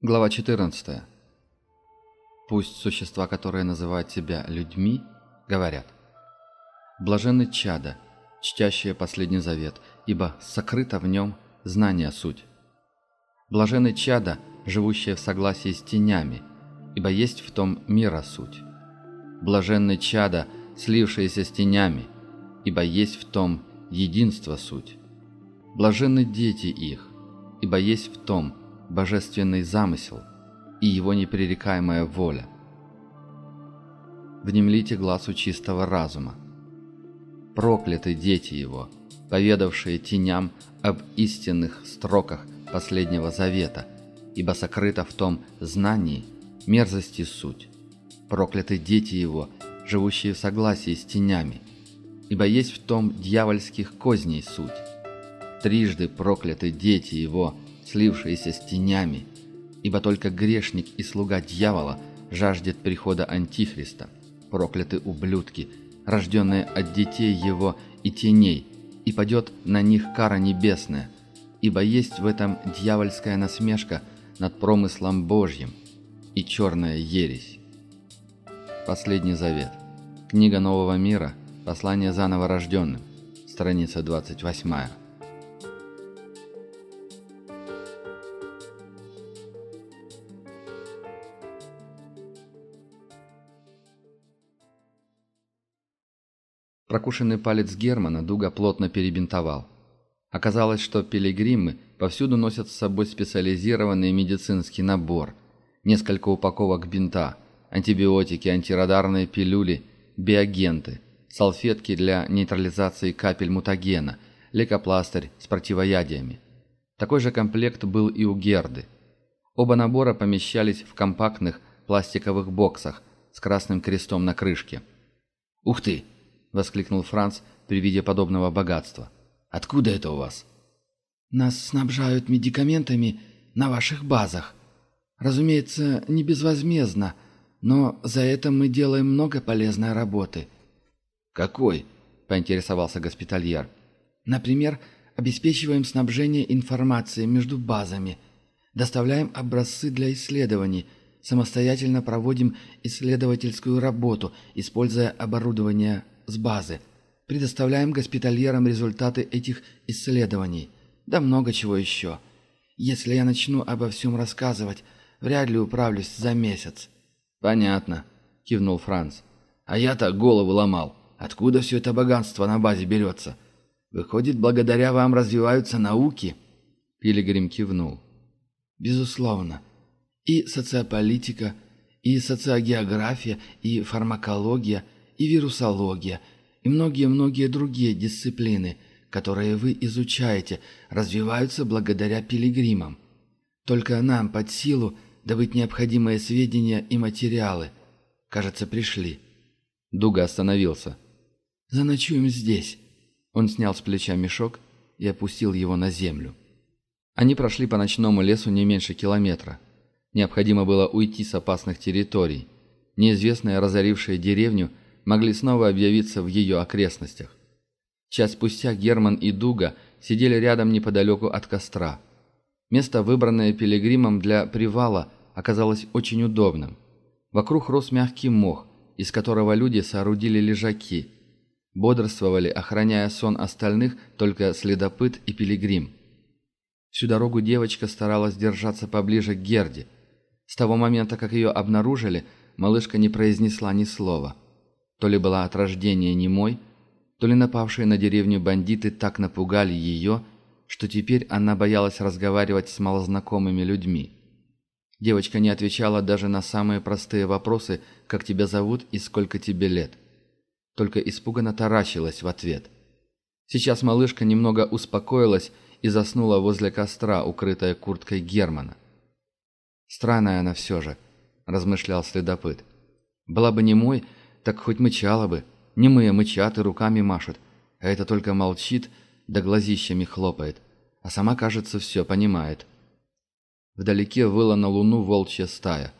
Глава 14. Пусть существа, которые называют себя людьми, говорят. Блаженны чада, чтящие последний завет, ибо сокрыто в нем знание суть. Блаженны чада, живущие в согласии с тенями, ибо есть в том мира суть. Блаженны чада, слившиеся с тенями, ибо есть в том единство суть. Блаженны дети их, ибо есть в том божественный замысел и его непререкаемая воля. Внемлите глазу чистого разума. Прокляты дети его, поведавшие теням об истинных строках последнего завета, ибо сокрыто в том знании мерзости суть. Прокляты дети его, живущие в согласии с тенями, ибо есть в том дьявольских козней суть. Трижды прокляты дети его – слившиеся с тенями, ибо только грешник и слуга дьявола жаждет прихода Антихриста, прокляты ублюдки, рожденные от детей его и теней, и падет на них кара небесная, ибо есть в этом дьявольская насмешка над промыслом Божьим и черная ересь. Последний завет. Книга Нового мира. Послание заново рожденным. Страница 28. Прокушенный палец Германа Дуга плотно перебинтовал. Оказалось, что пилигримы повсюду носят с собой специализированный медицинский набор. Несколько упаковок бинта, антибиотики, антирадарные пилюли, биогенты, салфетки для нейтрализации капель мутагена, лекопластырь с противоядиями. Такой же комплект был и у Герды. Оба набора помещались в компактных пластиковых боксах с красным крестом на крышке. «Ух ты!» воскликнул Франц при виде подобного богатства. «Откуда это у вас?» «Нас снабжают медикаментами на ваших базах. Разумеется, не безвозмездно, но за это мы делаем много полезной работы». «Какой?» – поинтересовался госпитальер. «Например, обеспечиваем снабжение информации между базами, доставляем образцы для исследований, самостоятельно проводим исследовательскую работу, используя оборудование с базы, предоставляем госпитальерам результаты этих исследований, да много чего еще. Если я начну обо всем рассказывать, вряд ли управлюсь за месяц». «Понятно», — кивнул Франц. «А я-то голову ломал. Откуда все это богатство на базе берется? Выходит, благодаря вам развиваются науки?» Пилигрим кивнул. «Безусловно. И социополитика, и социогеография, и фармакология — и вирусология, и многие-многие другие дисциплины, которые вы изучаете, развиваются благодаря пилигримам. Только нам под силу добыть необходимые сведения и материалы. Кажется, пришли». Дуга остановился. «Заночуем здесь». Он снял с плеча мешок и опустил его на землю. Они прошли по ночному лесу не меньше километра. Необходимо было уйти с опасных территорий. Неизвестные, разорившие деревню, могли снова объявиться в ее окрестностях. Час спустя Герман и Дуга сидели рядом неподалеку от костра. Место, выбранное пилигримом для привала, оказалось очень удобным. Вокруг рос мягкий мох, из которого люди соорудили лежаки. Бодрствовали, охраняя сон остальных, только следопыт и пилигрим. Всю дорогу девочка старалась держаться поближе к Герде. С того момента, как ее обнаружили, малышка не произнесла ни слова. То ли была от рождения немой, то ли напавшие на деревню бандиты так напугали ее, что теперь она боялась разговаривать с малознакомыми людьми. Девочка не отвечала даже на самые простые вопросы, как тебя зовут и сколько тебе лет. Только испуганно таращилась в ответ. Сейчас малышка немного успокоилась и заснула возле костра, укрытая курткой Германа. «Странная она все же», – размышлял следопыт. «Была бы не мой, так хоть мычала бы. Немые мычат и руками машут. А это только молчит, да глазищами хлопает. А сама, кажется, все понимает. Вдалеке выла на луну волчья стая.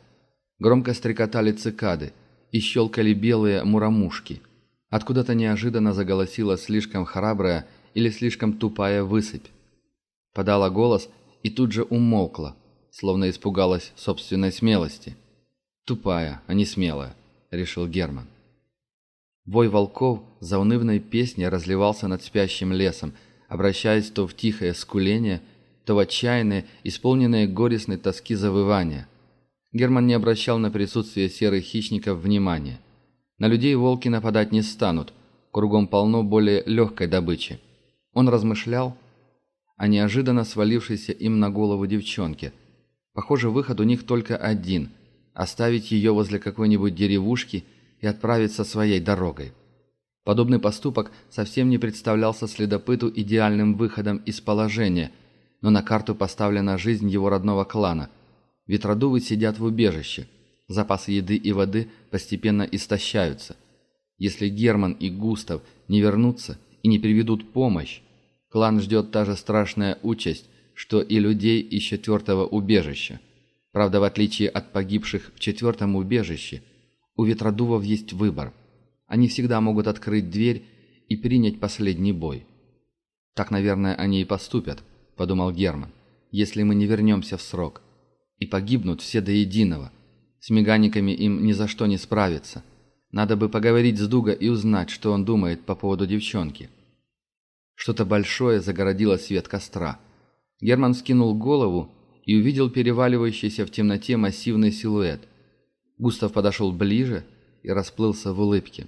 Громко стрекотали цикады и щелкали белые муромушки. Откуда-то неожиданно заголосила слишком храбрая или слишком тупая высыпь. Подала голос и тут же умолкла, словно испугалась собственной смелости. «Тупая, а не смелая», — решил Герман. Вой волков заунывной песней разливался над спящим лесом, обращаясь то в тихое скуление, то в отчаянные, исполненные горестной тоски завывания. Герман не обращал на присутствие серых хищников внимания. На людей волки нападать не станут, кругом полно более легкой добычи. Он размышлял о неожиданно свалившейся им на голову девчонке. Похоже, выход у них только один – оставить ее возле какой-нибудь деревушки – и отправиться своей дорогой. Подобный поступок совсем не представлялся следопыту идеальным выходом из положения, но на карту поставлена жизнь его родного клана. Ветродувы сидят в убежище. Запасы еды и воды постепенно истощаются. Если Герман и Густав не вернутся и не приведут помощь, клан ждет та же страшная участь, что и людей из четвертого убежища. Правда, в отличие от погибших в четвертом убежище – у ветродувов есть выбор. Они всегда могут открыть дверь и принять последний бой. Так, наверное, они и поступят, подумал Герман, если мы не вернемся в срок. И погибнут все до единого. С меганиками им ни за что не справиться. Надо бы поговорить с Дуга и узнать, что он думает по поводу девчонки. Что-то большое загородило свет костра. Герман скинул голову и увидел переваливающийся в темноте массивный силуэт – Густав подошел ближе и расплылся в улыбке.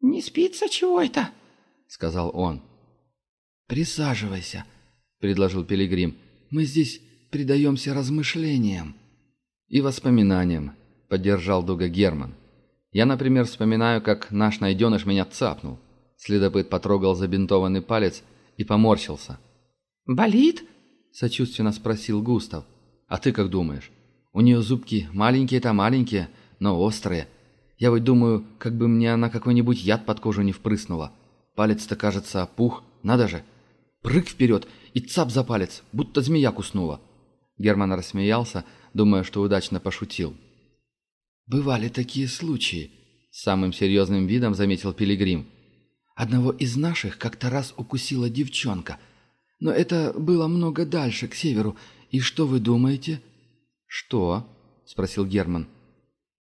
«Не спится чего это?» — сказал он. «Присаживайся», — предложил Пилигрим. «Мы здесь предаемся размышлениям». «И воспоминаниям», — поддержал Дуга Герман. «Я, например, вспоминаю, как наш найденыш меня цапнул». Следопыт потрогал забинтованный палец и поморщился. «Болит?» — сочувственно спросил Густав. «А ты как думаешь?» У нее зубки маленькие-то маленькие, но острые. Я вот думаю, как бы мне она какой-нибудь яд под кожу не впрыснула. Палец-то, кажется, пух, надо же. Прыг вперед и цап за палец, будто змея куснула. Герман рассмеялся, думая, что удачно пошутил. «Бывали такие случаи», — самым серьезным видом заметил Пилигрим. «Одного из наших как-то раз укусила девчонка. Но это было много дальше, к северу. И что вы думаете?» «Что?» — спросил Герман.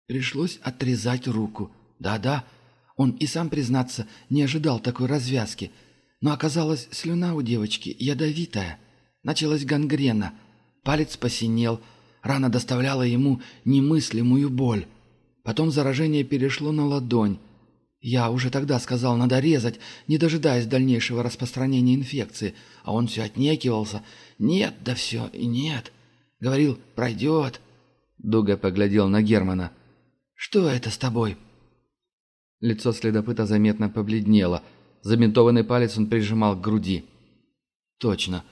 «Пришлось отрезать руку. Да-да, он и сам, признаться, не ожидал такой развязки. Но оказалось, слюна у девочки ядовитая. Началась гангрена. Палец посинел. Рана доставляла ему немыслимую боль. Потом заражение перешло на ладонь. Я уже тогда сказал, надо резать, не дожидаясь дальнейшего распространения инфекции. А он все отнекивался. Нет, да все, и нет. Говорил, пройдет. Дуга поглядел на Германа. Что это с тобой? Лицо следопыта заметно побледнело. Заментованный палец он прижимал к груди. Точно.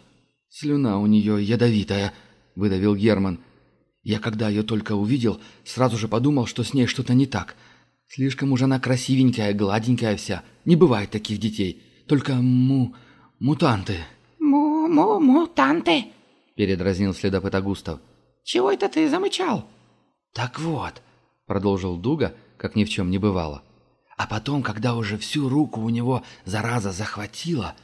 Слюна у нее ядовитая, выдавил Герман. Я когда ее только увидел, сразу же подумал, что с ней что-то не так. Слишком уж она красивенькая, гладенькая вся. Не бывает таких детей. Только му... мутанты. «Му-му-мутанты!» — передразнил следопыт Агустов. «Чего это ты замычал?» «Так вот», — продолжил Дуга, как ни в чем не бывало. «А потом, когда уже всю руку у него зараза захватила,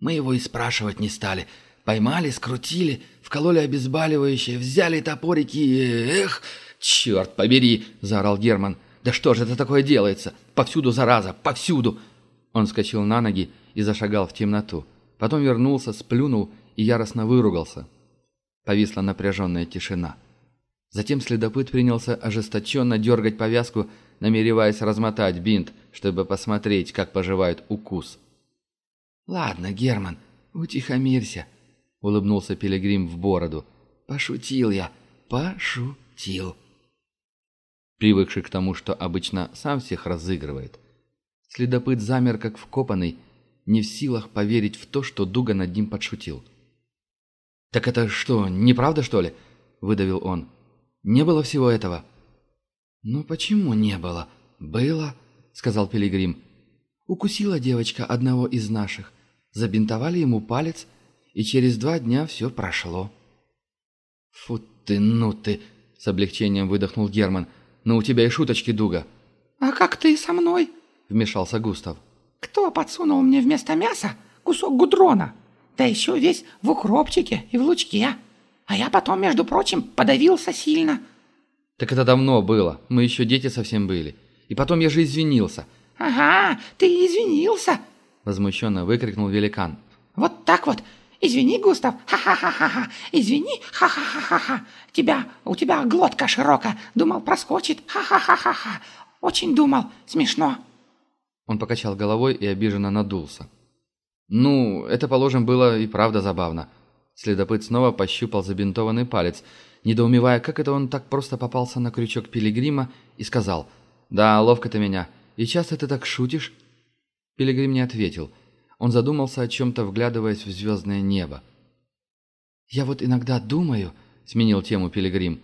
мы его и спрашивать не стали. Поймали, скрутили, вкололи обезболивающее, взяли топорики и... Эх, черт побери!» — заорал Герман. «Да что же это такое делается? Повсюду зараза, повсюду!» Он скочил на ноги и зашагал в темноту. Потом вернулся, сплюнул и яростно выругался. Повисла напряженная тишина. Затем следопыт принялся ожесточенно дергать повязку, намереваясь размотать бинт, чтобы посмотреть, как поживает укус. «Ладно, Герман, утихомирься», — улыбнулся Пилигрим в бороду. «Пошутил я, пошутил». Привыкший к тому, что обычно сам всех разыгрывает. Следопыт замер, как вкопанный, не в силах поверить в то, что Дуга над ним подшутил. «Так это что, неправда, что ли?» – выдавил он. «Не было всего этого». «Ну почему не было? Было», – сказал Пилигрим. «Укусила девочка одного из наших. Забинтовали ему палец, и через два дня все прошло». «Фу ты, ну ты!» – с облегчением выдохнул Герман. «Но «Ну у тебя и шуточки, Дуга». «А как ты со мной?» – вмешался Густав. «Кто подсунул мне вместо мяса кусок гудрона?» да Еще весь в укропчике и в лучке. А я потом, между прочим, подавился сильно». «Так это давно было. Мы еще дети совсем были. И потом я же извинился». «Ага, ты извинился!» Возмущенно выкрикнул великан. «Вот так вот! Извини, Густав! Ха-ха-ха-ха! Извини! Ха-ха-ха-ха! Тебя... У тебя глотка широка! Думал, проскочит! ха ха ха ха Очень думал! Смешно!» Он покачал головой и обиженно надулся. Ну, это, положим, было и правда забавно. Следопыт снова пощупал забинтованный палец, недоумевая, как это он так просто попался на крючок Пилигрима, и сказал, «Да, ловко ты меня. И часто ты так шутишь?» Пилигрим не ответил. Он задумался о чем-то, вглядываясь в звездное небо. «Я вот иногда думаю», — сменил тему Пилигрим,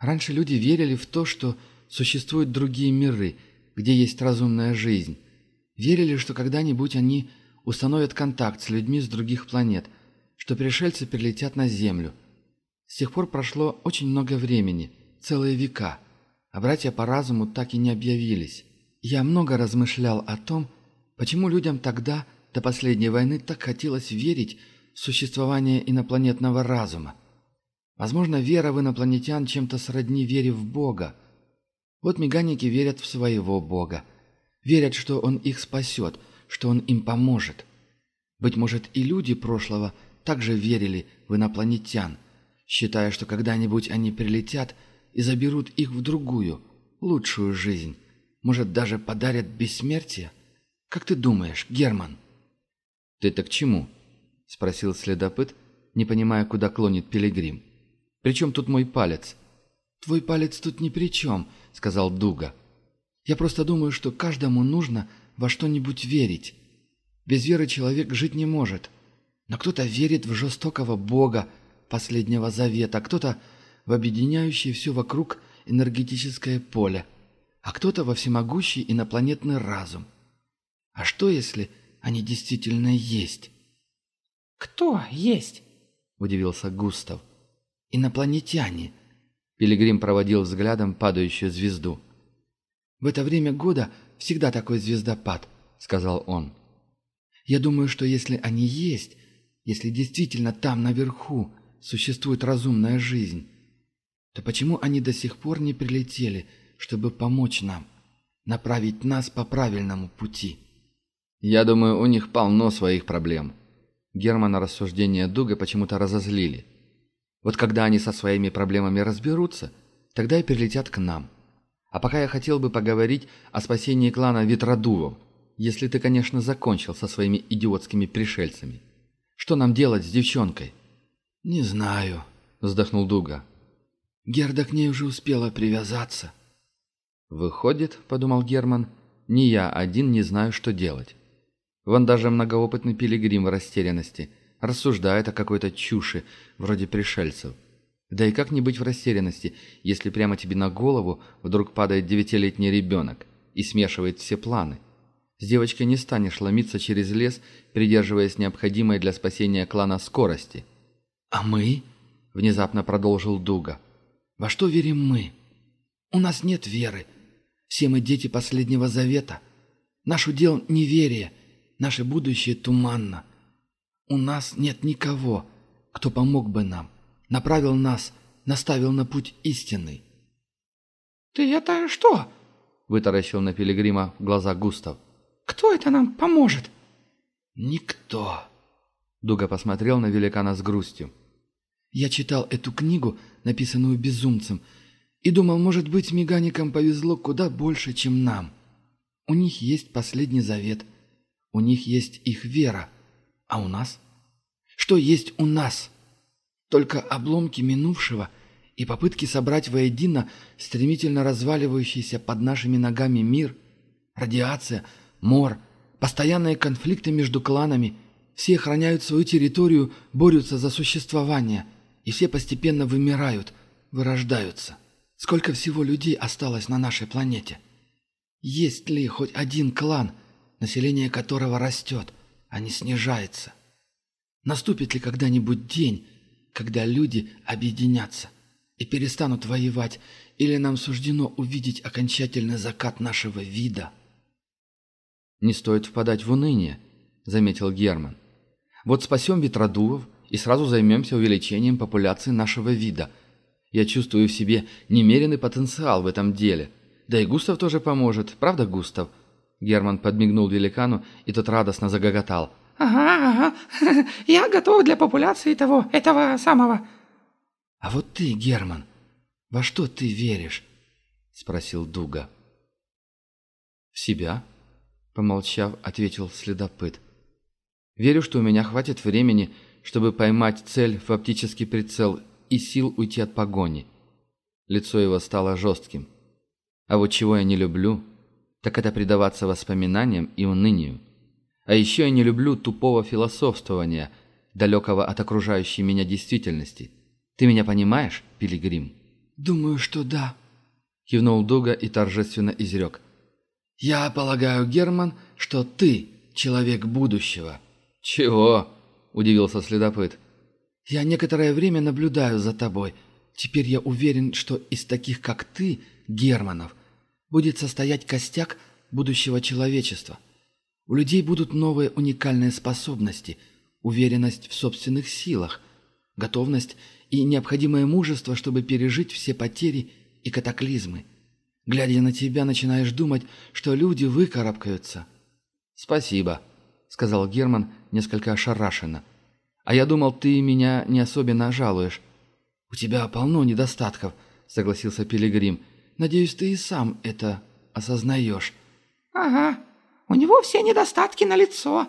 «раньше люди верили в то, что существуют другие миры, где есть разумная жизнь. Верили, что когда-нибудь они установят контакт с людьми с других планет, что пришельцы прилетят на Землю. С тех пор прошло очень много времени, целые века, а братья по разуму так и не объявились. Я много размышлял о том, почему людям тогда, до последней войны, так хотелось верить в существование инопланетного разума. Возможно, вера в инопланетян чем-то сродни вере в Бога. Вот меганики верят в своего Бога. Верят, что Он их спасет – что он им поможет. Быть может, и люди прошлого также верили в инопланетян, считая, что когда-нибудь они прилетят и заберут их в другую, лучшую жизнь. Может, даже подарят бессмертие? Как ты думаешь, Герман?» «Ты так к чему?» — спросил следопыт, не понимая, куда клонит пилигрим. Причем тут мой палец?» «Твой палец тут ни при чем», — сказал Дуга. «Я просто думаю, что каждому нужно во что-нибудь верить. Без веры человек жить не может. Но кто-то верит в жестокого Бога Последнего Завета, кто-то в объединяющее все вокруг энергетическое поле, а кто-то во всемогущий инопланетный разум. А что, если они действительно есть? «Кто есть?» – удивился Густав. «Инопланетяне». Пилигрим проводил взглядом падающую звезду. В это время года – всегда такой звездопад», — сказал он. «Я думаю, что если они есть, если действительно там, наверху, существует разумная жизнь, то почему они до сих пор не прилетели, чтобы помочь нам, направить нас по правильному пути?» «Я думаю, у них полно своих проблем». Германа рассуждения Дуга почему-то разозлили. «Вот когда они со своими проблемами разберутся, тогда и прилетят к нам. А пока я хотел бы поговорить о спасении клана Ветродувов, если ты, конечно, закончил со своими идиотскими пришельцами. Что нам делать с девчонкой?» «Не знаю», — вздохнул Дуга. «Герда к ней уже успела привязаться». «Выходит, — подумал Герман, — не я один не знаю, что делать. Вон даже многоопытный пилигрим в растерянности рассуждает о какой-то чуши, вроде пришельцев. Да и как не быть в растерянности, если прямо тебе на голову вдруг падает девятилетний ребенок и смешивает все планы? С девочкой не станешь ломиться через лес, придерживаясь необходимой для спасения клана скорости. «А мы?» – внезапно продолжил Дуга. «Во что верим мы? У нас нет веры. Все мы дети последнего завета. Наш удел – неверие, наше будущее – туманно. У нас нет никого, кто помог бы нам направил нас, наставил на путь истинный». «Ты это что?» — вытаращил на пилигрима глаза Густав. «Кто это нам поможет?» «Никто!» — Дуга посмотрел на великана с грустью. «Я читал эту книгу, написанную безумцем, и думал, может быть, меганикам повезло куда больше, чем нам. У них есть последний завет, у них есть их вера, а у нас? Что есть у нас?» только обломки минувшего и попытки собрать воедино стремительно разваливающийся под нашими ногами мир, радиация, мор, постоянные конфликты между кланами. Все охраняют свою территорию, борются за существование, и все постепенно вымирают, вырождаются. Сколько всего людей осталось на нашей планете? Есть ли хоть один клан, население которого растет, а не снижается? Наступит ли когда-нибудь день, когда люди объединятся и перестанут воевать, или нам суждено увидеть окончательный закат нашего вида. «Не стоит впадать в уныние», — заметил Герман. «Вот спасем ветродувов и сразу займемся увеличением популяции нашего вида. Я чувствую в себе немеренный потенциал в этом деле. Да и Густав тоже поможет, правда, Густав?» Герман подмигнул великану, и тот радостно загоготал — ага, ага, я готов для популяции того, этого самого». «А вот ты, Герман, во что ты веришь?» — спросил Дуга. «В себя», — помолчав, ответил следопыт. «Верю, что у меня хватит времени, чтобы поймать цель в оптический прицел и сил уйти от погони». Лицо его стало жестким. «А вот чего я не люблю, так это предаваться воспоминаниям и унынию». А еще я не люблю тупого философствования, далекого от окружающей меня действительности. Ты меня понимаешь, Пилигрим?» «Думаю, что да», — кивнул Дуга и торжественно изрек. «Я полагаю, Герман, что ты человек будущего». «Чего?» — удивился следопыт. «Я некоторое время наблюдаю за тобой. Теперь я уверен, что из таких, как ты, Германов, будет состоять костяк будущего человечества. У людей будут новые уникальные способности, уверенность в собственных силах, готовность и необходимое мужество, чтобы пережить все потери и катаклизмы. Глядя на тебя, начинаешь думать, что люди выкарабкаются. «Спасибо», — сказал Герман несколько ошарашенно. «А я думал, ты меня не особенно жалуешь». «У тебя полно недостатков», — согласился Пилигрим. «Надеюсь, ты и сам это осознаешь». «Ага», у него все недостатки на лицо,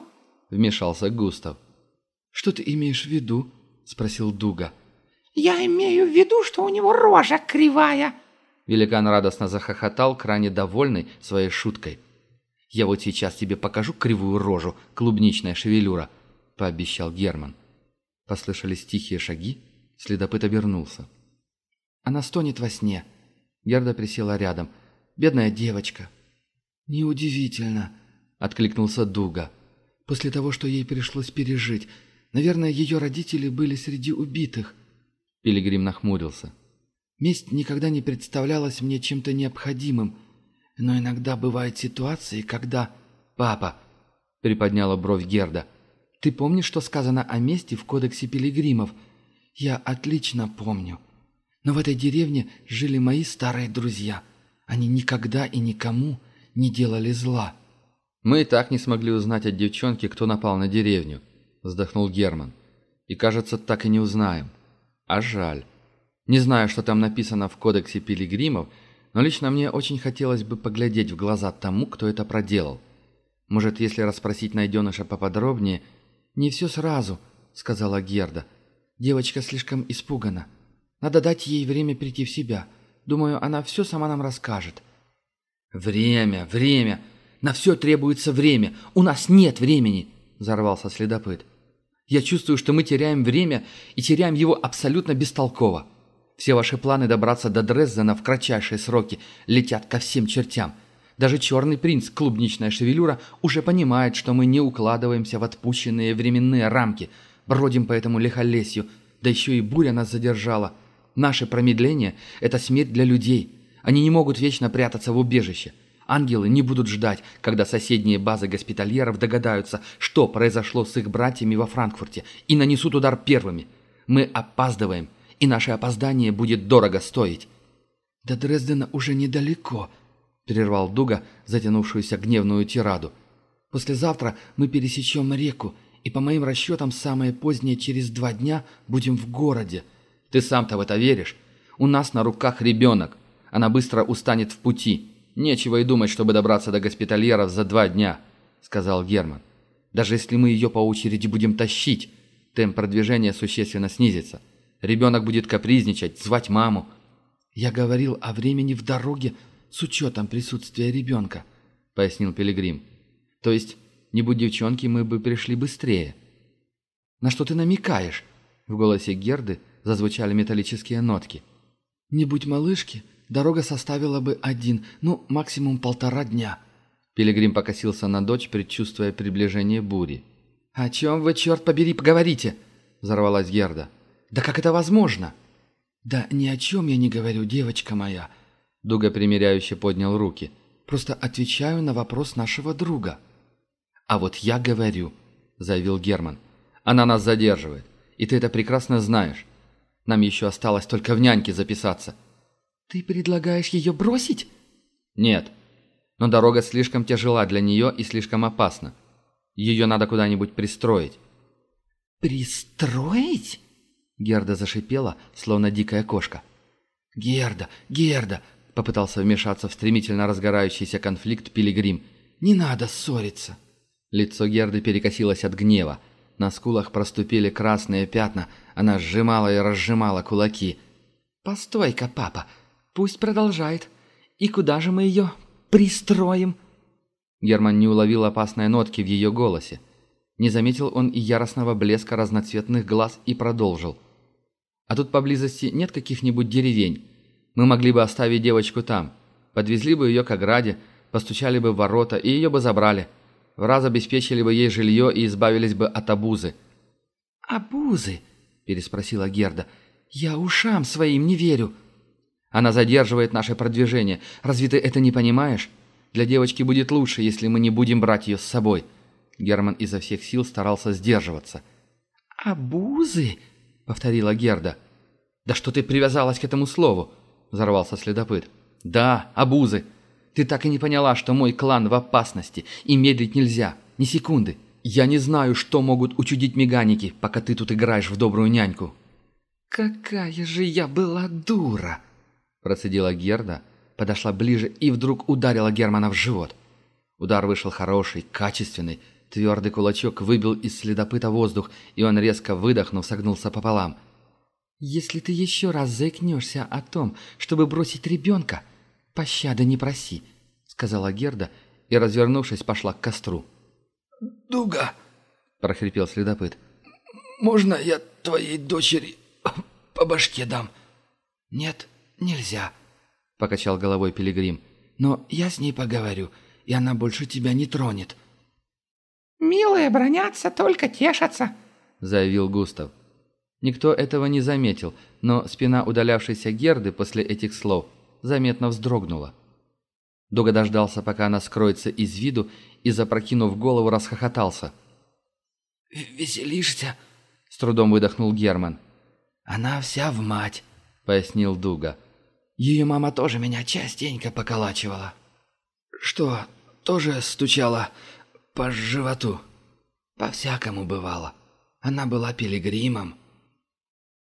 вмешался Густав. Что ты имеешь в виду? спросил Дуга. Я имею в виду, что у него рожа кривая. Великан радостно захохотал, крайне довольный своей шуткой. «Я вот сейчас тебе покажу кривую рожу, клубничная шевелюра», — пообещал Герман. Послышались тихие шаги, следопыт обернулся. «Она стонет во сне». Герда присела рядом. «Бедная девочка». «Неудивительно», — откликнулся Дуга. «После того, что ей пришлось пережить. Наверное, ее родители были среди убитых». Пилигрим нахмурился. «Месть никогда не представлялась мне чем-то необходимым. Но иногда бывают ситуации, когда...» «Папа!» — приподняла бровь Герда. «Ты помнишь, что сказано о мести в кодексе пилигримов? Я отлично помню. Но в этой деревне жили мои старые друзья. Они никогда и никому не делали зла». «Мы и так не смогли узнать от девчонки, кто напал на деревню», — вздохнул Герман. «И, кажется, так и не узнаем. А жаль». Не знаю, что там написано в кодексе пилигримов, но лично мне очень хотелось бы поглядеть в глаза тому, кто это проделал. Может, если расспросить найденыша поподробнее... «Не все сразу», — сказала Герда. «Девочка слишком испугана. Надо дать ей время прийти в себя. Думаю, она все сама нам расскажет». «Время, время! На все требуется время! У нас нет времени!» — взорвался следопыт. «Я чувствую, что мы теряем время и теряем его абсолютно бестолково. Все ваши планы добраться до Дрездена в кратчайшие сроки летят ко всем чертям. Даже черный принц, клубничная шевелюра, уже понимает, что мы не укладываемся в отпущенные временные рамки, бродим по этому лихолесью, да еще и буря нас задержала. Наше промедление – это смерть для людей. Они не могут вечно прятаться в убежище. Ангелы не будут ждать, когда соседние базы госпитальеров догадаются, что произошло с их братьями во Франкфурте, и нанесут удар первыми. Мы опаздываем, и наше опоздание будет дорого стоить». «До Дрездена уже недалеко», — прервал Дуга затянувшуюся гневную тираду. «Послезавтра мы пересечем реку, и по моим расчетам самое позднее через два дня будем в городе». «Ты сам-то в это веришь? У нас на руках ребенок. Она быстро устанет в пути». Нечего и думать, чтобы добраться до госпитальеров за два дня», — сказал Герман. «Даже если мы ее по очереди будем тащить, темп продвижения существенно снизится. Ребенок будет капризничать, звать маму». «Я говорил о времени в дороге с учетом присутствия ребенка», — пояснил Пилигрим. «То есть, не будь девчонки, мы бы пришли быстрее». «На что ты намекаешь?» — в голосе Герды зазвучали металлические нотки. «Не будь малышки», — Дорога составила бы один, ну, максимум полтора дня». Пилигрим покосился на дочь, предчувствуя приближение бури. «О чем вы, черт побери, поговорите?» – взорвалась Герда. «Да как это возможно?» «Да ни о чем я не говорю, девочка моя», – Дуга примиряюще поднял руки. «Просто отвечаю на вопрос нашего друга». «А вот я говорю», – заявил Герман. «Она нас задерживает, и ты это прекрасно знаешь. Нам еще осталось только в няньке записаться». «Ты предлагаешь ее бросить?» «Нет. Но дорога слишком тяжела для нее и слишком опасна. Ее надо куда-нибудь пристроить». «Пристроить?» Герда зашипела, словно дикая кошка. «Герда! Герда!» — попытался вмешаться в стремительно разгорающийся конфликт Пилигрим. «Не надо ссориться!» Лицо Герды перекосилось от гнева. На скулах проступили красные пятна. Она сжимала и разжимала кулаки. «Постой-ка, папа!» пусть продолжает. И куда же мы ее пристроим?» Герман не уловил опасной нотки в ее голосе. Не заметил он и яростного блеска разноцветных глаз и продолжил. «А тут поблизости нет каких-нибудь деревень. Мы могли бы оставить девочку там. Подвезли бы ее к ограде, постучали бы в ворота и ее бы забрали. В раз обеспечили бы ей жилье и избавились бы от обузы». «Обузы?» – переспросила Герда. «Я ушам своим не верю». «Она задерживает наше продвижение. Разве ты это не понимаешь? Для девочки будет лучше, если мы не будем брать ее с собой». Герман изо всех сил старался сдерживаться. «Обузы?» — повторила Герда. «Да что ты привязалась к этому слову?» — взорвался следопыт. «Да, обузы. Ты так и не поняла, что мой клан в опасности, и медлить нельзя, ни секунды. Я не знаю, что могут учудить меганики, пока ты тут играешь в добрую няньку». «Какая же я была дура!» — Процедила Герда, подошла ближе и вдруг ударила Германа в живот. Удар вышел хороший, качественный. Твердый кулачок выбил из следопыта воздух, и он, резко выдохнув, согнулся пополам. «Если ты еще раз заикнешься о том, чтобы бросить ребенка, пощады не проси», — сказала Герда и, развернувшись, пошла к костру. «Дуга!» — прохрипел следопыт. «Можно я твоей дочери по башке дам?» «Нет?» нельзя», — покачал головой Пилигрим. «Но я с ней поговорю, и она больше тебя не тронет». «Милые бронятся, только тешатся», — заявил Густав. Никто этого не заметил, но спина удалявшейся Герды после этих слов заметно вздрогнула. Дуга дождался, пока она скроется из виду, и, запрокинув голову, расхохотался. «Веселишься?» — с трудом выдохнул Герман. «Она вся в мать», — пояснил Дуга. Ее мама тоже меня частенько поколачивала. Что, тоже стучала по животу? По-всякому бывало. Она была пилигримом.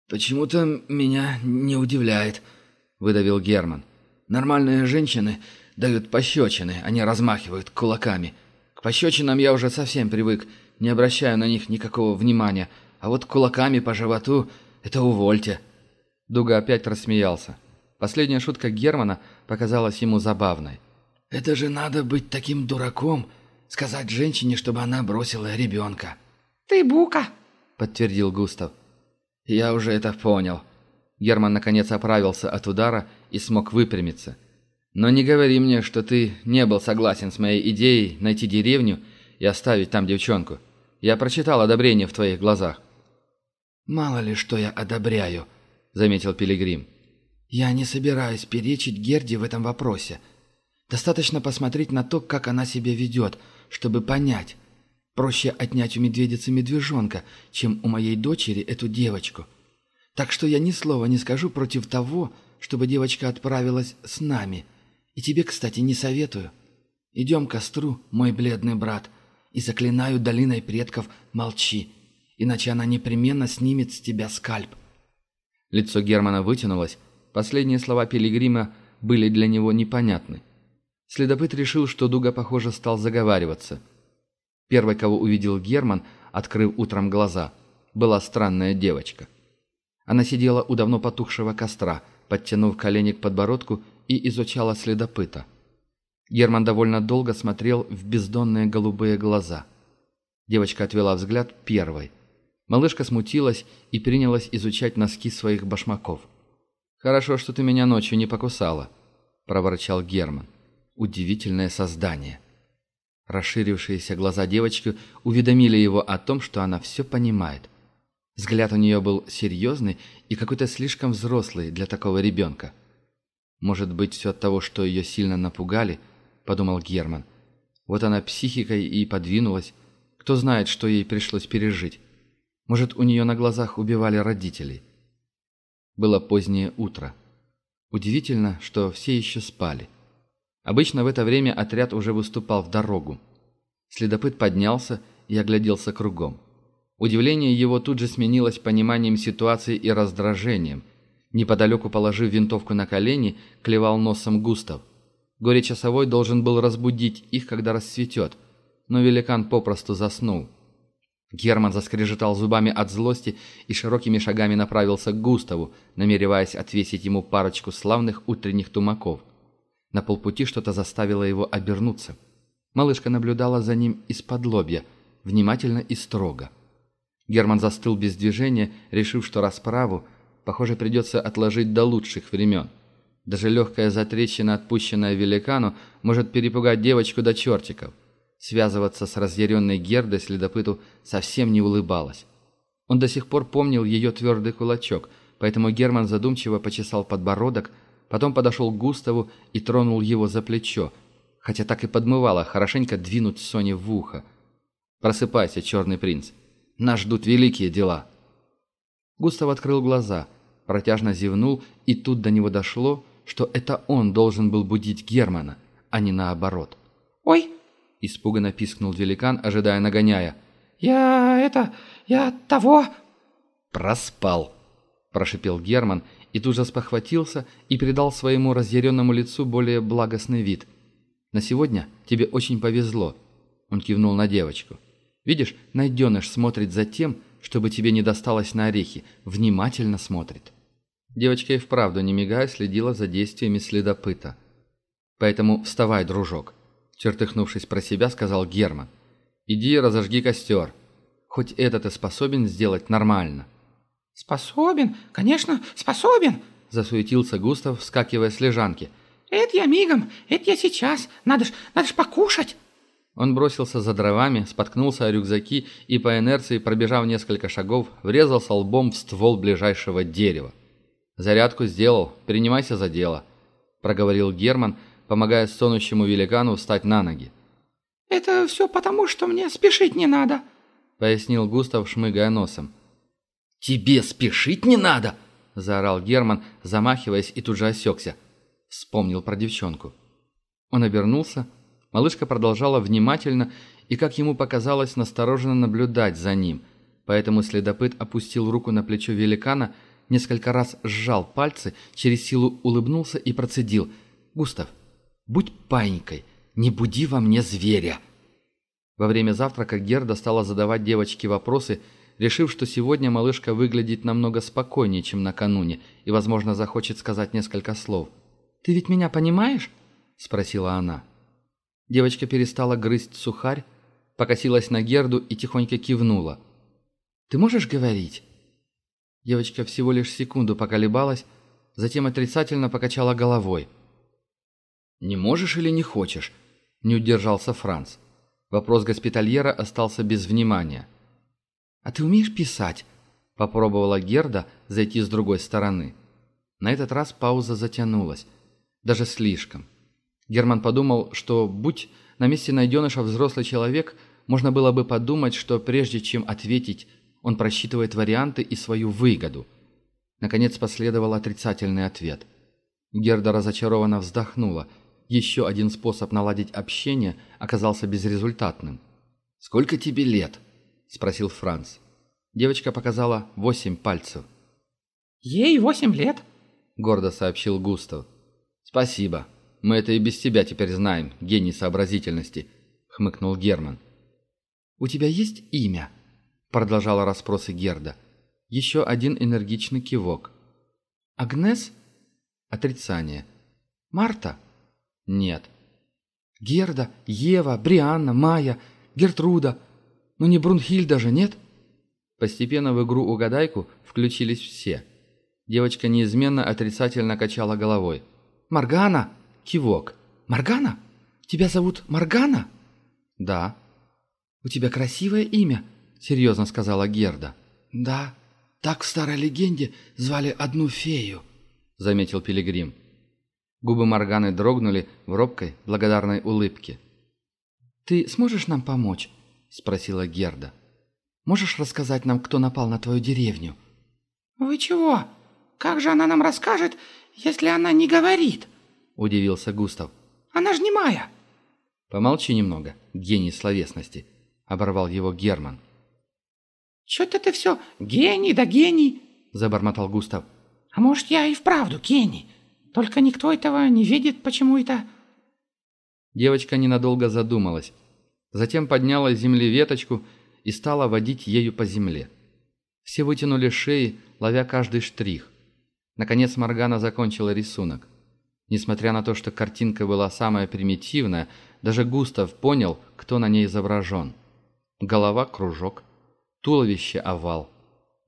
«Почему-то меня не удивляет», — выдавил Герман. «Нормальные женщины дают пощечины, они размахивают кулаками. К пощечинам я уже совсем привык, не обращаю на них никакого внимания. А вот кулаками по животу — это увольте». Дуга опять рассмеялся. Последняя шутка Германа показалась ему забавной. «Это же надо быть таким дураком, сказать женщине, чтобы она бросила ребенка». «Ты бука», — подтвердил Густав. «Я уже это понял». Герман наконец оправился от удара и смог выпрямиться. «Но не говори мне, что ты не был согласен с моей идеей найти деревню и оставить там девчонку. Я прочитал одобрение в твоих глазах». «Мало ли, что я одобряю», — заметил Пилигрим. Я не собираюсь перечить Герде в этом вопросе. Достаточно посмотреть на то, как она себя ведет, чтобы понять. Проще отнять у медведицы медвежонка, чем у моей дочери эту девочку. Так что я ни слова не скажу против того, чтобы девочка отправилась с нами. И тебе, кстати, не советую. Идем к костру, мой бледный брат, и заклинаю долиной предков молчи, иначе она непременно снимет с тебя скальп». Лицо Германа вытянулось, Последние слова Пилигрима были для него непонятны. Следопыт решил, что Дуга, похоже, стал заговариваться. Первой, кого увидел Герман, открыв утром глаза, была странная девочка. Она сидела у давно потухшего костра, подтянув колени к подбородку и изучала следопыта. Герман довольно долго смотрел в бездонные голубые глаза. Девочка отвела взгляд первой. Малышка смутилась и принялась изучать носки своих башмаков. «Хорошо, что ты меня ночью не покусала», — проворчал Герман. «Удивительное создание». Расширившиеся глаза девочки уведомили его о том, что она все понимает. Взгляд у нее был серьезный и какой-то слишком взрослый для такого ребенка. «Может быть, все от того, что ее сильно напугали?» — подумал Герман. «Вот она психикой и подвинулась. Кто знает, что ей пришлось пережить. Может, у нее на глазах убивали родителей». Было позднее утро. Удивительно, что все еще спали. Обычно в это время отряд уже выступал в дорогу. Следопыт поднялся и огляделся кругом. Удивление его тут же сменилось пониманием ситуации и раздражением. Неподалеку положив винтовку на колени, клевал носом Густав. Горе-часовой должен был разбудить их, когда расцветет, но великан попросту заснул. Герман заскрежетал зубами от злости и широкими шагами направился к Густаву, намереваясь отвесить ему парочку славных утренних тумаков. На полпути что-то заставило его обернуться. Малышка наблюдала за ним из-под лобья, внимательно и строго. Герман застыл без движения, решив, что расправу, похоже, придется отложить до лучших времен. Даже легкая затрещина, отпущенная великану, может перепугать девочку до чертиков. связываться с разъяренной Гердой следопыту совсем не улыбалось. Он до сих пор помнил ее твердый кулачок, поэтому Герман задумчиво почесал подбородок, потом подошел к Густаву и тронул его за плечо, хотя так и подмывало хорошенько двинуть Соне в ухо. «Просыпайся, черный принц. Нас ждут великие дела». Густав открыл глаза, протяжно зевнул, и тут до него дошло, что это он должен был будить Германа, а не наоборот. «Ой!» Испуганно пискнул великан, ожидая нагоняя. «Я это... я того...» «Проспал!» – прошипел Герман и тут же спохватился и придал своему разъяренному лицу более благостный вид. «На сегодня тебе очень повезло», – он кивнул на девочку. «Видишь, найденыш смотрит за тем, чтобы тебе не досталось на орехи, внимательно смотрит». Девочка и вправду, не мигая, следила за действиями следопыта. «Поэтому вставай, дружок», Чертыхнувшись про себя, сказал Герман. «Иди разожги костер. Хоть это ты способен сделать нормально». «Способен, конечно, способен!» Засуетился Густав, вскакивая с лежанки. «Это я мигом, это я сейчас. Надо ж, надо ж покушать!» Он бросился за дровами, споткнулся о рюкзаки и по инерции, пробежав несколько шагов, врезался лбом в ствол ближайшего дерева. «Зарядку сделал, принимайся за дело», — проговорил Герман, — помогая стонущему великану встать на ноги. «Это все потому, что мне спешить не надо», — пояснил Густав, шмыгая носом. «Тебе спешить не надо!» — заорал Герман, замахиваясь и тут же осекся. Вспомнил про девчонку. Он обернулся. Малышка продолжала внимательно и, как ему показалось, настороженно наблюдать за ним. Поэтому следопыт опустил руку на плечо великана, несколько раз сжал пальцы, через силу улыбнулся и процедил. «Густав, будь паинькой, не буди во мне зверя». Во время завтрака Герда стала задавать девочке вопросы, решив, что сегодня малышка выглядит намного спокойнее, чем накануне, и, возможно, захочет сказать несколько слов. «Ты ведь меня понимаешь?» – спросила она. Девочка перестала грызть сухарь, покосилась на Герду и тихонько кивнула. «Ты можешь говорить?» Девочка всего лишь секунду поколебалась, затем отрицательно покачала головой – не можешь или не хочешь?» – не удержался Франц. Вопрос госпитальера остался без внимания. «А ты умеешь писать?» – попробовала Герда зайти с другой стороны. На этот раз пауза затянулась. Даже слишком. Герман подумал, что, будь на месте найденыша взрослый человек, можно было бы подумать, что прежде чем ответить, он просчитывает варианты и свою выгоду. Наконец последовал отрицательный ответ. Герда разочарованно вздохнула – еще один способ наладить общение оказался безрезультатным. «Сколько тебе лет?» – спросил Франц. Девочка показала восемь пальцев. «Ей восемь лет», – гордо сообщил Густав. «Спасибо. Мы это и без тебя теперь знаем, гений сообразительности», – хмыкнул Герман. «У тебя есть имя?» – продолжала расспросы Герда. Еще один энергичный кивок. «Агнес?» «Отрицание». «Марта?» Нет. Герда, Ева, Брианна, Майя, Гертруда. Ну не Брунхиль даже, нет? Постепенно в игру «Угадайку» включились все. Девочка неизменно отрицательно качала головой. «Моргана!» Кивок. «Моргана? Тебя зовут Моргана?» «Да». «У тебя красивое имя», — серьезно сказала Герда. «Да, так в старой легенде звали одну фею», — заметил Пилигрим. Губы Морганы дрогнули в робкой, благодарной улыбке. «Ты сможешь нам помочь?» – спросила Герда. «Можешь рассказать нам, кто напал на твою деревню?» «Вы чего? Как же она нам расскажет, если она не говорит?» – удивился Густав. «Она же немая!» «Помолчи немного, гений словесности», – оборвал его Герман. «Чё-то ты все гений да гений!» – забормотал Густав. «А может, я и вправду гений?» Только никто этого не видит почему это. Девочка ненадолго задумалась. Затем подняла с земли веточку и стала водить ею по земле. Все вытянули шеи, ловя каждый штрих. Наконец Моргана закончила рисунок. Несмотря на то, что картинка была самая примитивная, даже Густав понял, кто на ней изображен. Голова – кружок, туловище – овал,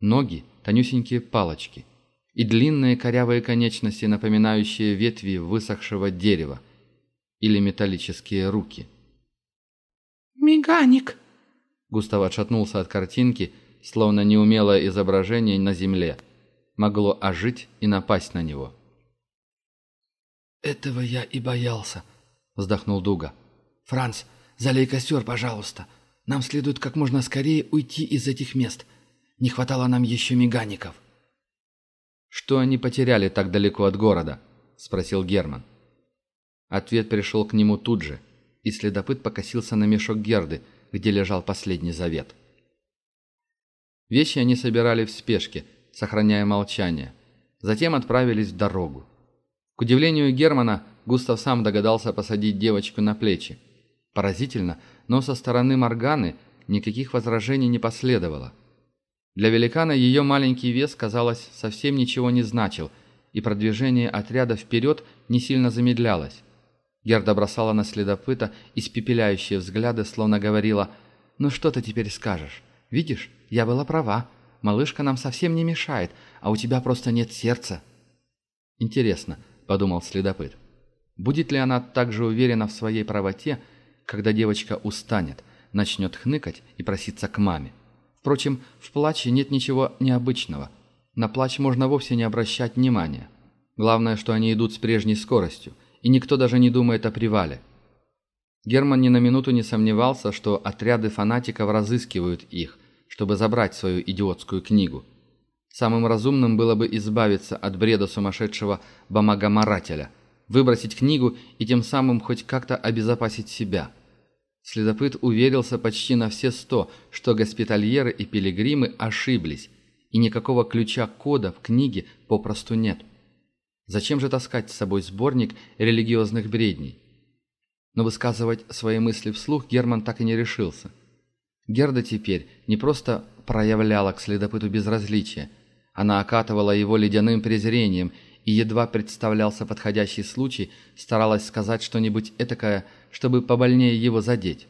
ноги – тонюсенькие палочки – и длинные корявые конечности, напоминающие ветви высохшего дерева или металлические руки. «Меганик!» Густав отшатнулся от картинки, словно неумелое изображение на земле. Могло ожить и напасть на него. «Этого я и боялся», — вздохнул Дуга. «Франц, залей костер, пожалуйста. Нам следует как можно скорее уйти из этих мест. Не хватало нам еще мегаников». «Что они потеряли так далеко от города?» – спросил Герман. Ответ пришел к нему тут же, и следопыт покосился на мешок Герды, где лежал последний завет. Вещи они собирали в спешке, сохраняя молчание. Затем отправились в дорогу. К удивлению Германа, Густав сам догадался посадить девочку на плечи. Поразительно, но со стороны Морганы никаких возражений не последовало – для великана ее маленький вес, казалось, совсем ничего не значил, и продвижение отряда вперед не сильно замедлялось. Герда бросала на следопыта испепеляющие взгляды, словно говорила «Ну что ты теперь скажешь? Видишь, я была права. Малышка нам совсем не мешает, а у тебя просто нет сердца». «Интересно», — подумал следопыт. «Будет ли она так же уверена в своей правоте, когда девочка устанет, начнет хныкать и проситься к маме?» Впрочем, в плаче нет ничего необычного. На плач можно вовсе не обращать внимания. Главное, что они идут с прежней скоростью, и никто даже не думает о привале. Герман ни на минуту не сомневался, что отряды фанатиков разыскивают их, чтобы забрать свою идиотскую книгу. Самым разумным было бы избавиться от бреда сумасшедшего бамагоморателя, выбросить книгу и тем самым хоть как-то обезопасить себя – Следопыт уверился почти на все сто, что госпитальеры и пилигримы ошиблись, и никакого ключа-кода в книге попросту нет. Зачем же таскать с собой сборник религиозных бредней? Но высказывать свои мысли вслух Герман так и не решился. Герда теперь не просто проявляла к следопыту безразличие, она окатывала его ледяным презрением и едва представлялся подходящий случай, старалась сказать что-нибудь этакое – чтобы побольнее его задеть.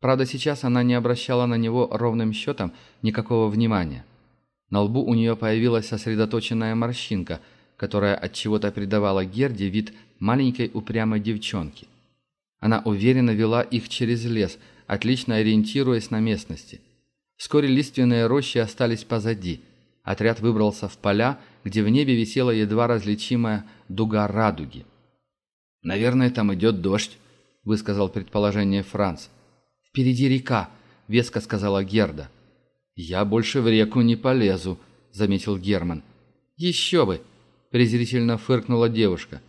Правда, сейчас она не обращала на него ровным счетом никакого внимания. На лбу у нее появилась сосредоточенная морщинка, которая от чего то придавала Герде вид маленькой упрямой девчонки. Она уверенно вела их через лес, отлично ориентируясь на местности. Вскоре лиственные рощи остались позади. Отряд выбрался в поля, где в небе висела едва различимая дуга радуги. «Наверное, там идет дождь», — высказал предположение Франц. «Впереди река», — веско сказала Герда. «Я больше в реку не полезу», — заметил Герман. «Еще бы!» — презрительно фыркнула девушка.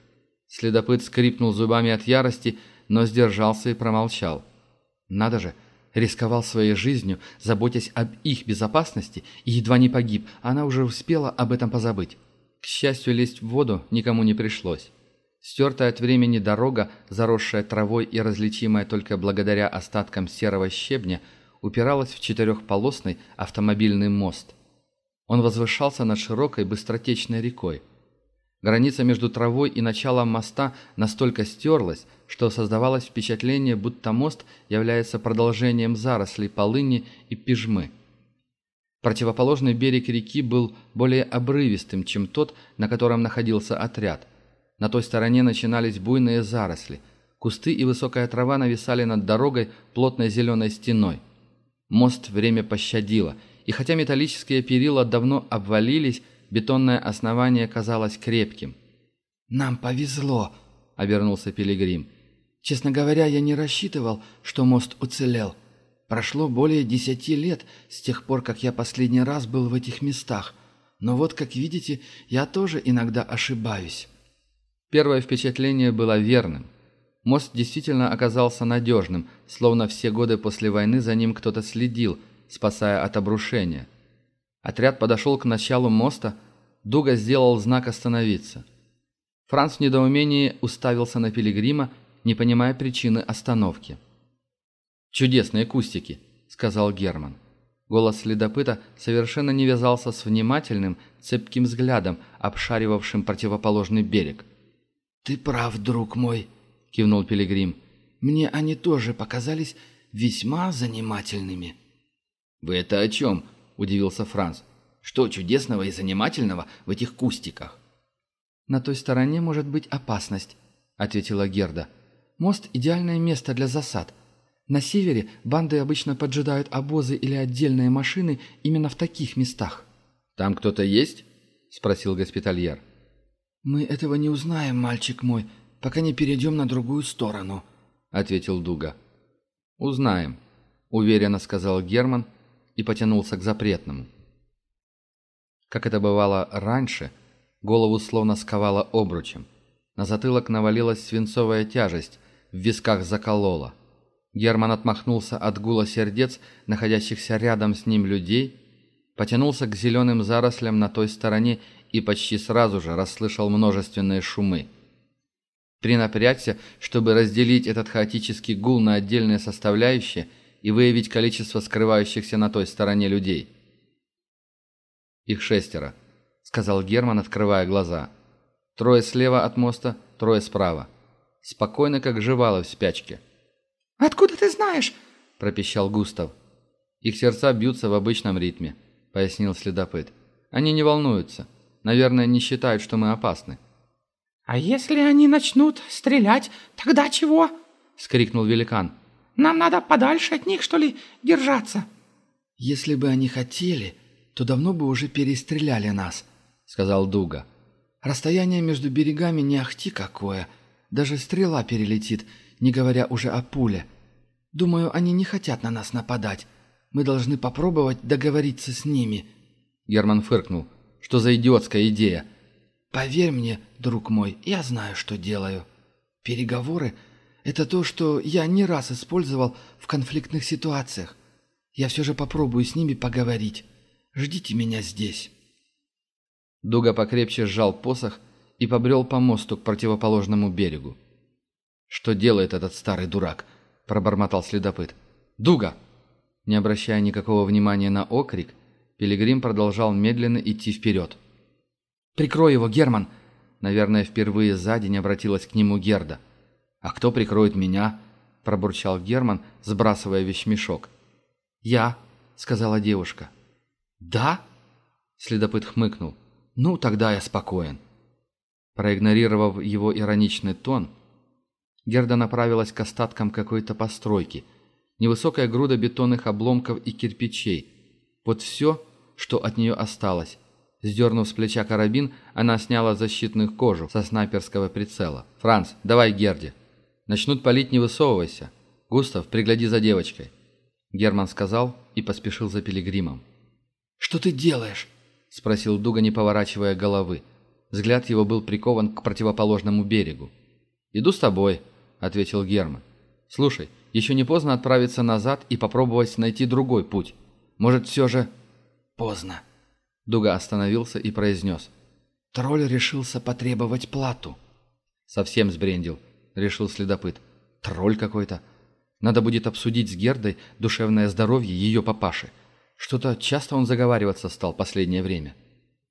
Следопыт скрипнул зубами от ярости, но сдержался и промолчал. «Надо же!» рисковал своей жизнью, заботясь об их безопасности, и едва не погиб, она уже успела об этом позабыть. К счастью, лезть в воду никому не пришлось. Стертая от времени дорога, заросшая травой и различимая только благодаря остаткам серого щебня, упиралась в четырехполосный автомобильный мост. Он возвышался над широкой быстротечной рекой. Граница между травой и началом моста настолько стерлась, что создавалось впечатление, будто мост является продолжением зарослей полыни и пижмы. Противоположный берег реки был более обрывистым, чем тот, на котором находился отряд – на той стороне начинались буйные заросли. Кусты и высокая трава нависали над дорогой плотной зеленой стеной. Мост время пощадило, и хотя металлические перила давно обвалились, бетонное основание казалось крепким. «Нам повезло», — обернулся Пилигрим. «Честно говоря, я не рассчитывал, что мост уцелел. Прошло более десяти лет с тех пор, как я последний раз был в этих местах. Но вот, как видите, я тоже иногда ошибаюсь». Первое впечатление было верным. Мост действительно оказался надежным, словно все годы после войны за ним кто-то следил, спасая от обрушения. Отряд подошел к началу моста, Дуга сделал знак «Остановиться». Франц в недоумении уставился на пилигрима, не понимая причины остановки. «Чудесные кустики», — сказал Герман. Голос следопыта совершенно не вязался с внимательным, цепким взглядом, обшаривавшим противоположный берег — «Ты прав, друг мой», — кивнул Пилигрим. «Мне они тоже показались весьма занимательными». «Вы это о чем?» — удивился Франц. «Что чудесного и занимательного в этих кустиках?» «На той стороне может быть опасность», — ответила Герда. «Мост — идеальное место для засад. На севере банды обычно поджидают обозы или отдельные машины именно в таких местах». «Там кто-то есть?» — спросил госпитальер. Мы этого не узнаем, мальчик мой, пока не перейдем на другую сторону, ответил Дуга. Узнаем, уверенно сказал Герман и потянулся к запретному. Как это бывало раньше, голову словно сковало обручем. На затылок навалилась свинцовая тяжесть, в висках заколола. Герман отмахнулся от гула сердец, находящихся рядом с ним людей, потянулся к зеленым зарослям на той стороне и почти сразу же расслышал множественные шумы. Три напрягся, чтобы разделить этот хаотический гул на отдельные составляющие и выявить количество скрывающихся на той стороне людей. «Их шестеро», — сказал Герман, открывая глаза. «Трое слева от моста, трое справа. Спокойно, как жевало в спячке». «Откуда ты знаешь?» — пропищал Густав. «Их сердца бьются в обычном ритме», — пояснил следопыт. «Они не волнуются. Наверное, не считают, что мы опасны». «А если они начнут стрелять, тогда чего?» — скрикнул великан. «Нам надо подальше от них, что ли, держаться?» «Если бы они хотели, то давно бы уже перестреляли нас», — сказал Дуга. «Расстояние между берегами не ахти какое. Даже стрела перелетит, не говоря уже о пуле. Думаю, они не хотят на нас нападать. Мы должны попробовать договориться с ними». Герман фыркнул. Что за идиотская идея? Поверь мне, друг мой, я знаю, что делаю. Переговоры — это то, что я не раз использовал в конфликтных ситуациях. Я все же попробую с ними поговорить. Ждите меня здесь». Дуга покрепче сжал посох и побрел по мосту к противоположному берегу. «Что делает этот старый дурак?» — пробормотал следопыт. «Дуга!» Не обращая никакого внимания на окрик, Пилигрим продолжал медленно идти вперед. «Прикрой его, Герман!» Наверное, впервые за день обратилась к нему Герда. «А кто прикроет меня?» – пробурчал Герман, сбрасывая вещмешок. «Я», – сказала девушка. «Да?» – следопыт хмыкнул. «Ну, тогда я спокоен». Проигнорировав его ироничный тон, Герда направилась к остаткам какой-то постройки. Невысокая груда бетонных обломков и кирпичей – вот все, что от нее осталось. Сдернув с плеча карабин, она сняла защитную кожу со снайперского прицела. «Франц, давай Герде. Начнут палить, не высовывайся. Густав, пригляди за девочкой». Герман сказал и поспешил за пилигримом. «Что ты делаешь?» – спросил Дуга, не поворачивая головы. Взгляд его был прикован к противоположному берегу. «Иду с тобой», – ответил Герман. «Слушай, еще не поздно отправиться назад и попробовать найти другой путь». Может, все же...» «Поздно». Дуга остановился и произнес. «Тролль решился потребовать плату». Совсем сбрендил, решил следопыт. «Тролль какой-то. Надо будет обсудить с Гердой душевное здоровье ее папаши. Что-то часто он заговариваться стал последнее время».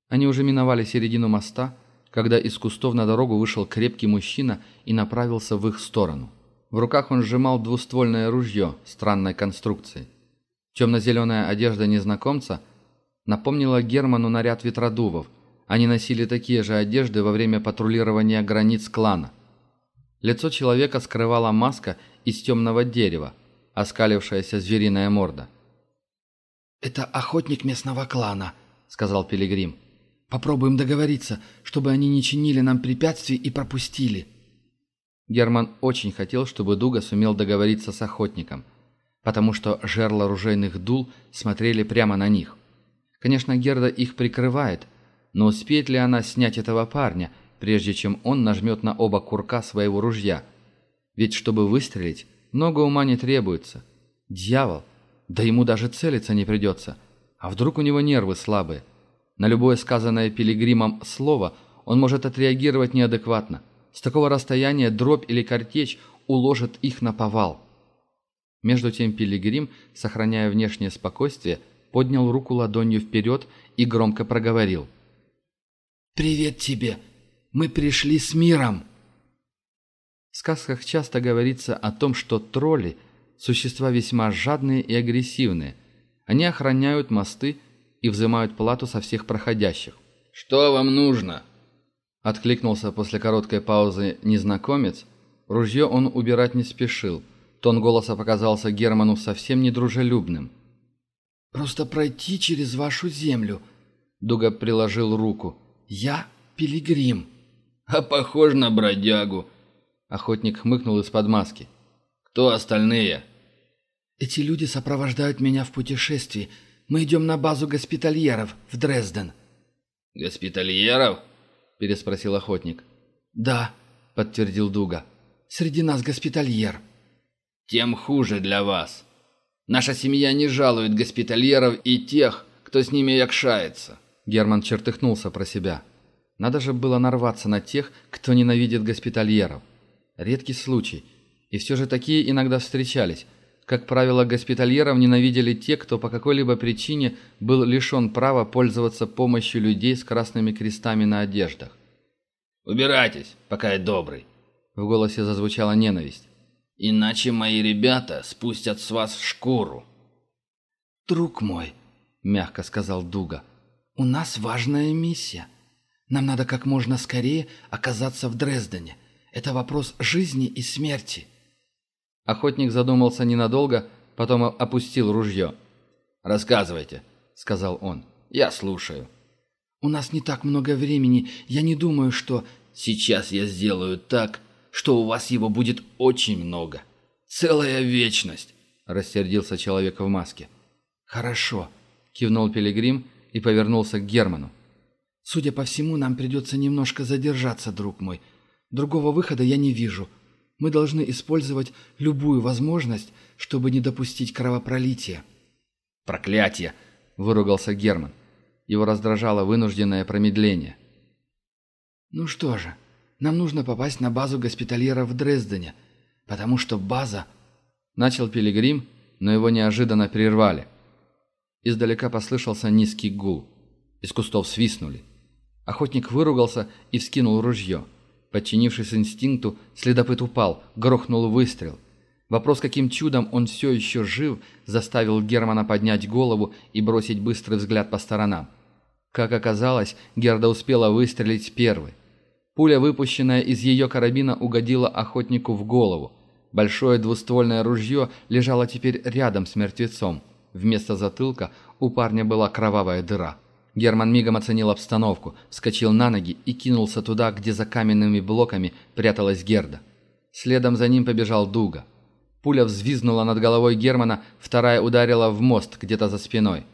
Они уже миновали середину моста, когда из кустов на дорогу вышел крепкий мужчина и направился в их сторону. В руках он сжимал двуствольное ружье странной конструкции. Темно-зеленая одежда незнакомца напомнила Герману наряд ветродувов. Они носили такие же одежды во время патрулирования границ клана. Лицо человека скрывала маска из темного дерева, оскалившаяся звериная морда. «Это охотник местного клана», — сказал Пилигрим. «Попробуем договориться, чтобы они не чинили нам препятствий и пропустили». Герман очень хотел, чтобы Дуга сумел договориться с охотником — потому что жерла ружейных дул смотрели прямо на них. Конечно, Герда их прикрывает, но успеет ли она снять этого парня, прежде чем он нажмет на оба курка своего ружья? Ведь чтобы выстрелить, много ума не требуется. Дьявол! Да ему даже целиться не придется. А вдруг у него нервы слабые? На любое сказанное пилигримом слово он может отреагировать неадекватно. С такого расстояния дробь или картечь уложит их на повал. Между тем Пилигрим, сохраняя внешнее спокойствие, поднял руку ладонью вперед и громко проговорил. «Привет тебе! Мы пришли с миром!» В сказках часто говорится о том, что тролли – существа весьма жадные и агрессивные. Они охраняют мосты и взимают плату со всех проходящих. «Что вам нужно?» Откликнулся после короткой паузы незнакомец. Ружье он убирать не спешил – Тон голоса показался Герману совсем недружелюбным. «Просто пройти через вашу землю», — Дуга приложил руку. «Я пилигрим». «А похож на бродягу», — охотник хмыкнул из-под маски. «Кто остальные?» «Эти люди сопровождают меня в путешествии. Мы идем на базу госпитальеров в Дрезден». «Госпитальеров?» — переспросил охотник. «Да», — подтвердил Дуга. «Среди нас госпитальер» тем хуже для вас. Наша семья не жалует госпитальеров и тех, кто с ними якшается». Герман чертыхнулся про себя. Надо же было нарваться на тех, кто ненавидит госпитальеров. Редкий случай. И все же такие иногда встречались. Как правило, госпитальеров ненавидели те, кто по какой-либо причине был лишен права пользоваться помощью людей с красными крестами на одеждах. «Убирайтесь, пока я добрый!» В голосе зазвучала ненависть. Иначе мои ребята спустят с вас шкуру». «Друг мой», — мягко сказал Дуга, — «у нас важная миссия. Нам надо как можно скорее оказаться в Дрездене. Это вопрос жизни и смерти». Охотник задумался ненадолго, потом опустил ружье. «Рассказывайте», — сказал он. «Я слушаю». «У нас не так много времени. Я не думаю, что...» «Сейчас я сделаю так, что у вас его будет очень много. Целая вечность!» – рассердился человек в маске. «Хорошо», – кивнул Пилигрим и повернулся к Герману. «Судя по всему, нам придется немножко задержаться, друг мой. Другого выхода я не вижу. Мы должны использовать любую возможность, чтобы не допустить кровопролития». «Проклятие!» – выругался Герман. Его раздражало вынужденное промедление. «Ну что же, нам нужно попасть на базу госпитальера в Дрездене, потому что база...» Начал Пилигрим, но его неожиданно прервали. Издалека послышался низкий гул. Из кустов свистнули. Охотник выругался и вскинул ружье. Подчинившись инстинкту, следопыт упал, грохнул выстрел. Вопрос, каким чудом он все еще жив, заставил Германа поднять голову и бросить быстрый взгляд по сторонам. Как оказалось, Герда успела выстрелить первой. Пуля, выпущенная из ее карабина, угодила охотнику в голову. Большое двуствольное ружье лежало теперь рядом с мертвецом. Вместо затылка у парня была кровавая дыра. Герман мигом оценил обстановку, вскочил на ноги и кинулся туда, где за каменными блоками пряталась Герда. Следом за ним побежал Дуга. Пуля взвизнула над головой Германа, вторая ударила в мост где-то за спиной.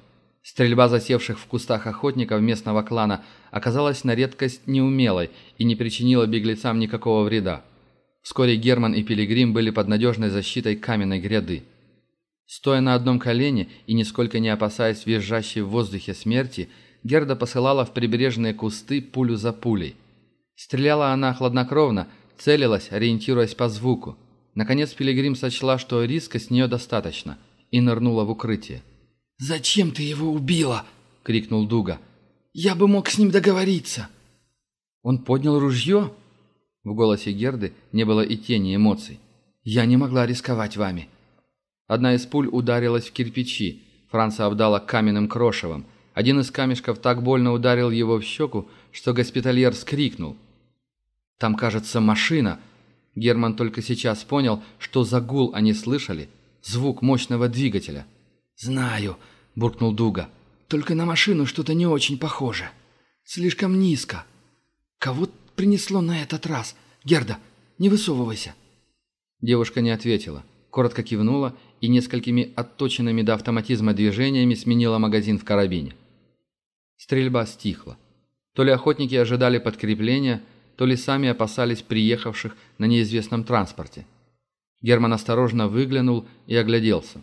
Стрельба засевших в кустах охотников местного клана оказалась на редкость неумелой и не причинила беглецам никакого вреда. Вскоре Герман и Пилигрим были под надежной защитой каменной гряды. Стоя на одном колене и нисколько не опасаясь визжащей в воздухе смерти, Герда посылала в прибрежные кусты пулю за пулей. Стреляла она хладнокровно, целилась, ориентируясь по звуку. Наконец Пилигрим сочла, что риска с нее достаточно, и нырнула в укрытие. «Зачем ты его убила?» — крикнул Дуга. «Я бы мог с ним договориться». «Он поднял ружье?» В голосе Герды не было и тени эмоций. «Я не могла рисковать вами». Одна из пуль ударилась в кирпичи. Франца обдала каменным крошевом — один из камешков так больно ударил его в щеку, что госпитальер вскрикнул. «Там, кажется, машина!» Герман только сейчас понял, что за гул они слышали. Звук мощного двигателя. «Знаю», — буркнул Дуга. «Только на машину что-то не очень похоже. Слишком низко. Кого принесло на этот раз? Герда, не высовывайся». Девушка не ответила, коротко кивнула и несколькими отточенными до автоматизма движениями сменила магазин в карабине. Стрельба стихла. То ли охотники ожидали подкрепления, то ли сами опасались приехавших на неизвестном транспорте. Герман осторожно выглянул и огляделся.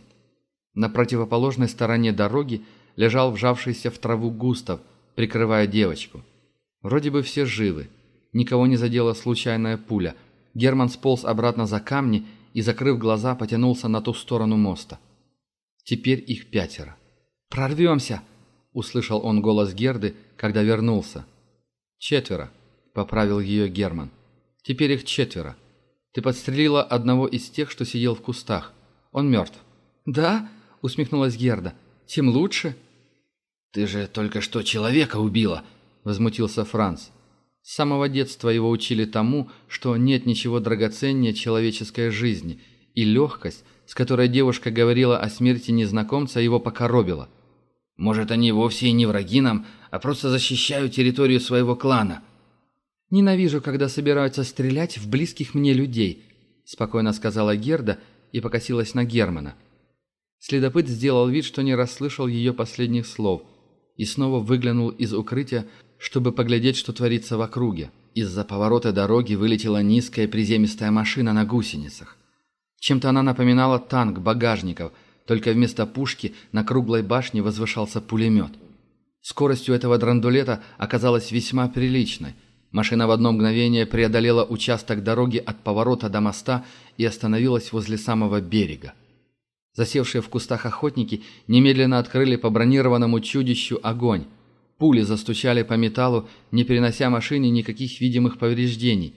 На противоположной стороне дороги лежал вжавшийся в траву Густав, прикрывая девочку. Вроде бы все живы. Никого не задела случайная пуля. Герман сполз обратно за камни и, закрыв глаза, потянулся на ту сторону моста. Теперь их пятеро. «Прорвемся!» – услышал он голос Герды, когда вернулся. «Четверо», – поправил ее Герман. «Теперь их четверо. Ты подстрелила одного из тех, что сидел в кустах. Он мертв». «Да?» усмехнулась Герда. «Тем лучше». «Ты же только что человека убила!» – возмутился Франц. С самого детства его учили тому, что нет ничего драгоценнее человеческой жизни, и легкость, с которой девушка говорила о смерти незнакомца, его покоробила. «Может, они вовсе и не враги нам, а просто защищают территорию своего клана?» «Ненавижу, когда собираются стрелять в близких мне людей», – спокойно сказала Герда и покосилась на Германа – Следопыт сделал вид, что не расслышал ее последних слов, и снова выглянул из укрытия, чтобы поглядеть, что творится в округе. Из-за поворота дороги вылетела низкая приземистая машина на гусеницах. Чем-то она напоминала танк багажников, только вместо пушки на круглой башне возвышался пулемет. Скоростью этого драндулета оказалась весьма приличной. Машина в одно мгновение преодолела участок дороги от поворота до моста и остановилась возле самого берега. Засевшие в кустах охотники немедленно открыли по бронированному чудищу огонь. Пули застучали по металлу, не перенося машине никаких видимых повреждений.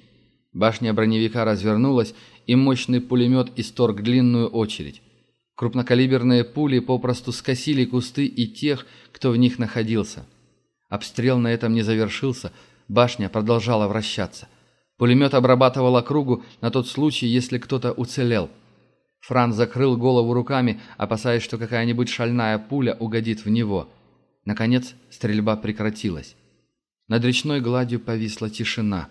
Башня броневика развернулась, и мощный пулемет исторг длинную очередь. Крупнокалиберные пули попросту скосили кусты и тех, кто в них находился. Обстрел на этом не завершился, башня продолжала вращаться. Пулемет обрабатывал округу на тот случай, если кто-то уцелел – Фран закрыл голову руками, опасаясь, что какая-нибудь шальная пуля угодит в него. Наконец, стрельба прекратилась. Над речной гладью повисла тишина.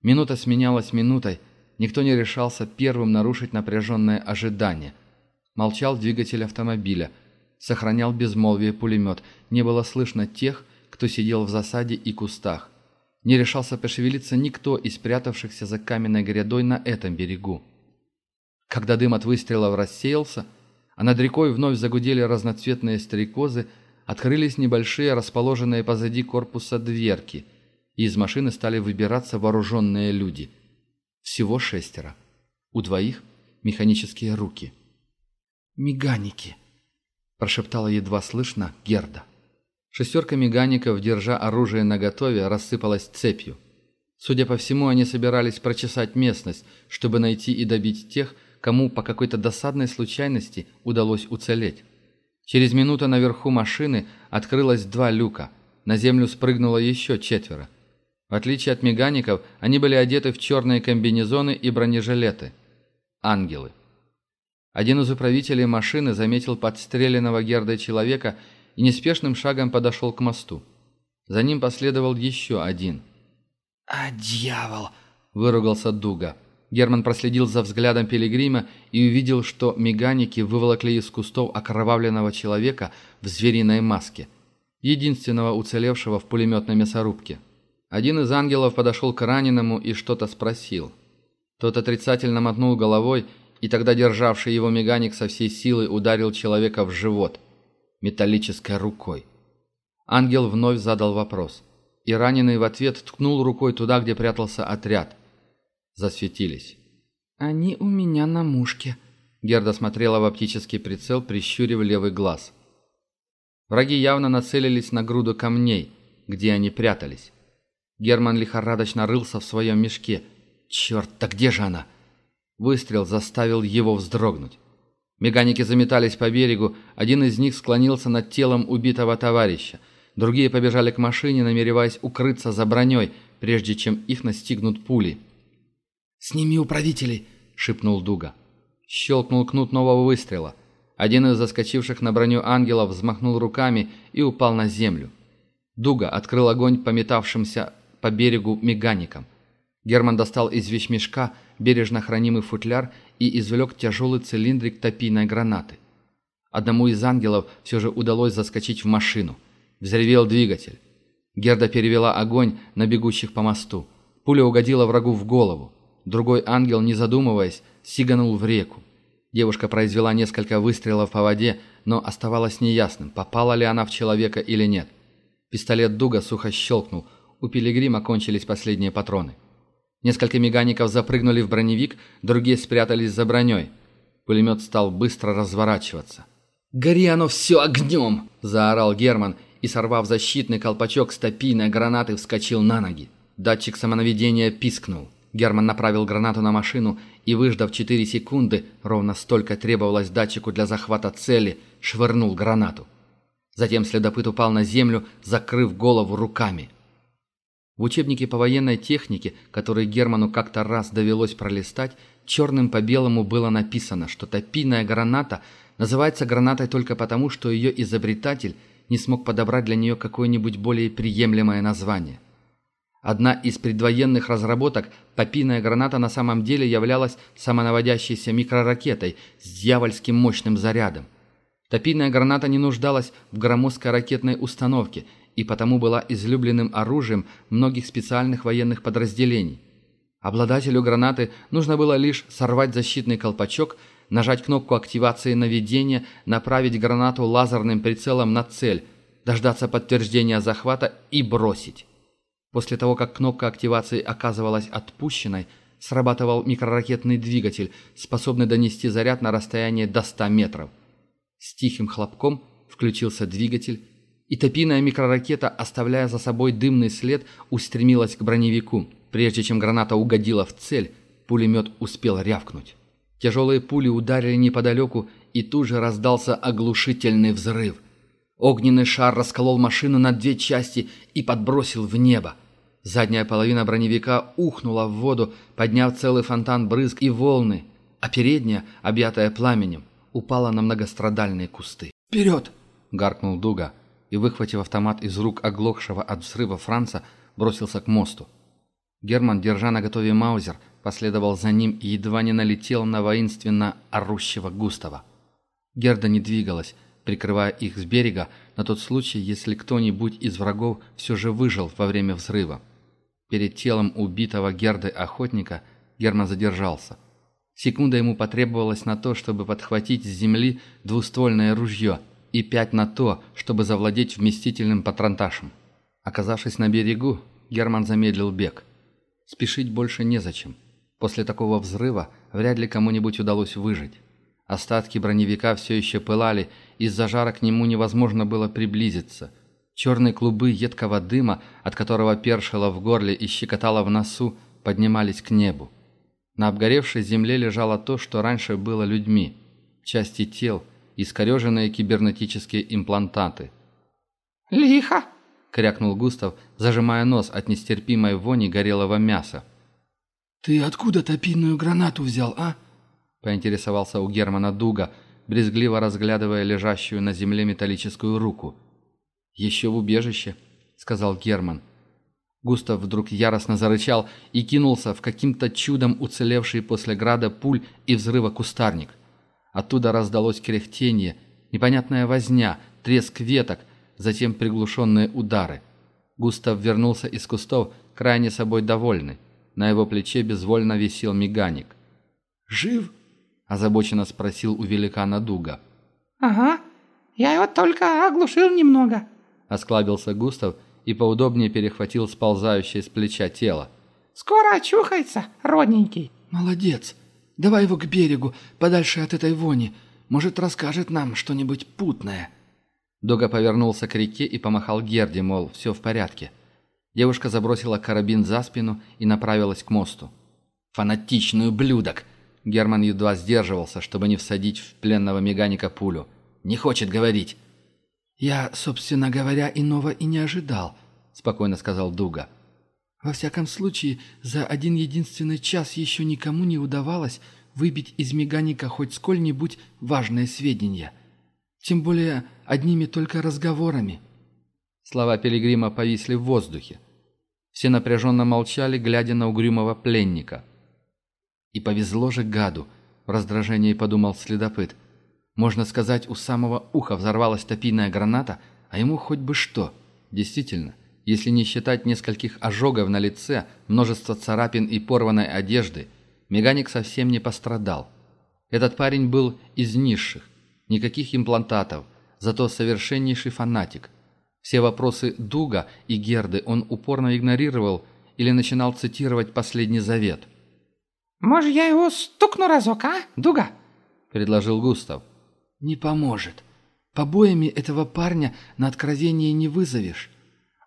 Минута сменялась минутой, никто не решался первым нарушить напряженное ожидание. Молчал двигатель автомобиля, сохранял безмолвие пулемет, не было слышно тех, кто сидел в засаде и кустах. Не решался пошевелиться никто из спрятавшихся за каменной грядой на этом берегу. Когда дым от выстрелов рассеялся, а над рекой вновь загудели разноцветные стрекозы, открылись небольшие, расположенные позади корпуса дверки, и из машины стали выбираться вооруженные люди. Всего шестеро. У двоих механические руки. «Меганики!» – прошептала едва слышно Герда. Шестерка мегаников, держа оружие наготове, рассыпалась цепью. Судя по всему, они собирались прочесать местность, чтобы найти и добить тех, кому по какой-то досадной случайности удалось уцелеть. Через минуту наверху машины открылось два люка. На землю спрыгнуло еще четверо. В отличие от мегаников, они были одеты в черные комбинезоны и бронежилеты. Ангелы. Один из управителей машины заметил подстреленного Гердой человека и неспешным шагом подошел к мосту. За ним последовал еще один. «А, дьявол!» – выругался Дуга. Герман проследил за взглядом Пилигрима и увидел, что меганики выволокли из кустов окровавленного человека в звериной маске, единственного уцелевшего в пулеметной мясорубке. Один из ангелов подошел к раненому и что-то спросил. Тот отрицательно мотнул головой, и тогда державший его меганик со всей силы ударил человека в живот металлической рукой. Ангел вновь задал вопрос, и раненый в ответ ткнул рукой туда, где прятался отряд засветились. «Они у меня на мушке», — Герда смотрела в оптический прицел, прищурив левый глаз. Враги явно нацелились на груду камней, где они прятались. Герман лихорадочно рылся в своем мешке. «Черт, да где же она?» Выстрел заставил его вздрогнуть. Меганики заметались по берегу, один из них склонился над телом убитого товарища. Другие побежали к машине, намереваясь укрыться за броней, прежде чем их настигнут пули. «Сними управителей!» — шепнул Дуга. Щелкнул кнут нового выстрела. Один из заскочивших на броню ангелов взмахнул руками и упал на землю. Дуга открыл огонь пометавшимся по берегу меганикам. Герман достал из вещмешка бережно хранимый футляр и извлек тяжелый цилиндрик топийной гранаты. Одному из ангелов все же удалось заскочить в машину. Взревел двигатель. Герда перевела огонь на бегущих по мосту. Пуля угодила врагу в голову. Другой ангел, не задумываясь, сиганул в реку. Девушка произвела несколько выстрелов по воде, но оставалось неясным, попала ли она в человека или нет. Пистолет Дуга сухо щелкнул. У пилигрима кончились последние патроны. Несколько мегаников запрыгнули в броневик, другие спрятались за броней. Пулемет стал быстро разворачиваться. «Гори оно все огнем!» – заорал Герман и, сорвав защитный колпачок с топийной гранаты, вскочил на ноги. Датчик самонаведения пискнул. Герман направил гранату на машину и, выждав 4 секунды, ровно столько требовалось датчику для захвата цели, швырнул гранату. Затем следопыт упал на землю, закрыв голову руками. В учебнике по военной технике, который Герману как-то раз довелось пролистать, черным по белому было написано, что топийная граната называется гранатой только потому, что ее изобретатель не смог подобрать для нее какое-нибудь более приемлемое название – Одна из предвоенных разработок, топийная граната на самом деле являлась самонаводящейся микроракетой с дьявольским мощным зарядом. Топийная граната не нуждалась в громоздкой ракетной установке и потому была излюбленным оружием многих специальных военных подразделений. Обладателю гранаты нужно было лишь сорвать защитный колпачок, нажать кнопку активации наведения, направить гранату лазерным прицелом на цель, дождаться подтверждения захвата и бросить. После того, как кнопка активации оказывалась отпущенной, срабатывал микроракетный двигатель, способный донести заряд на расстояние до 100 метров. С тихим хлопком включился двигатель, и топиная микроракета, оставляя за собой дымный след, устремилась к броневику. Прежде чем граната угодила в цель, пулемет успел рявкнуть. Тяжелые пули ударили неподалеку, и тут же раздался оглушительный взрыв – Огненный шар расколол машину на две части и подбросил в небо. Задняя половина броневика ухнула в воду, подняв целый фонтан брызг и волны, а передняя, объятая пламенем, упала на многострадальные кусты. «Вперед!» — гаркнул Дуга и, выхватив автомат из рук оглохшего от взрыва Франца, бросился к мосту. Герман, держа на готове Маузер, последовал за ним и едва не налетел на воинственно орущего Густава. Герда не двигалась, прикрывая их с берега на тот случай, если кто-нибудь из врагов все же выжил во время взрыва. Перед телом убитого Герды охотника Герман задержался. Секунда ему потребовалась на то, чтобы подхватить с земли двуствольное ружье, и пять на то, чтобы завладеть вместительным патронташем. Оказавшись на берегу, Герман замедлил бег. Спешить больше незачем. После такого взрыва вряд ли кому-нибудь удалось выжить. Остатки броневика все еще пылали, из-за жара к нему невозможно было приблизиться. Черные клубы едкого дыма, от которого першило в горле и щекотало в носу, поднимались к небу. На обгоревшей земле лежало то, что раньше было людьми. Части тел, искореженные кибернетические имплантаты. «Лихо!» — крякнул Густав, зажимая нос от нестерпимой вони горелого мяса. «Ты откуда топийную гранату взял, а?» — поинтересовался у Германа Дуга, брезгливо разглядывая лежащую на земле металлическую руку. «Еще в убежище», — сказал Герман. Густав вдруг яростно зарычал и кинулся в каким-то чудом уцелевший после града пуль и взрыва кустарник. Оттуда раздалось кряхтение, непонятная возня, треск веток, затем приглушенные удары. Густав вернулся из кустов, крайне собой довольный. На его плече безвольно висел миганик. «Жив?» озабоченно спросил у великана Дуга. «Ага, я его только оглушил немного», — осклабился Густав и поудобнее перехватил сползающее с плеча тело. «Скоро очухается, родненький». «Молодец. Давай его к берегу, подальше от этой вони. Может, расскажет нам что-нибудь путное». Дуга Герман едва сдерживался, чтобы не всадить в пленного меганика пулю. «Не хочет говорить!» «Я, собственно говоря, иного и не ожидал», — спокойно сказал Дуга. «Во всяком случае, за один единственный час еще никому не удавалось выбить из меганика хоть сколь-нибудь важное сведения. Тем более одними только разговорами». Слова Пилигрима повисли в воздухе. Все напряженно молчали, глядя на угрюмого пленника. И повезло же гаду, в раздражении подумал следопыт. Можно сказать, у самого уха взорвалась топийная граната, а ему хоть бы что. Действительно, если не считать нескольких ожогов на лице, множество царапин и порванной одежды, Меганик совсем не пострадал. Этот парень был из низших, никаких имплантатов, зато совершеннейший фанатик. Все вопросы Дуга и Герды он упорно игнорировал или начинал цитировать последний завет – «Может, я его стукну разок, а, Дуга?» – предложил Густав. «Не поможет. Побоями этого парня на откровение не вызовешь.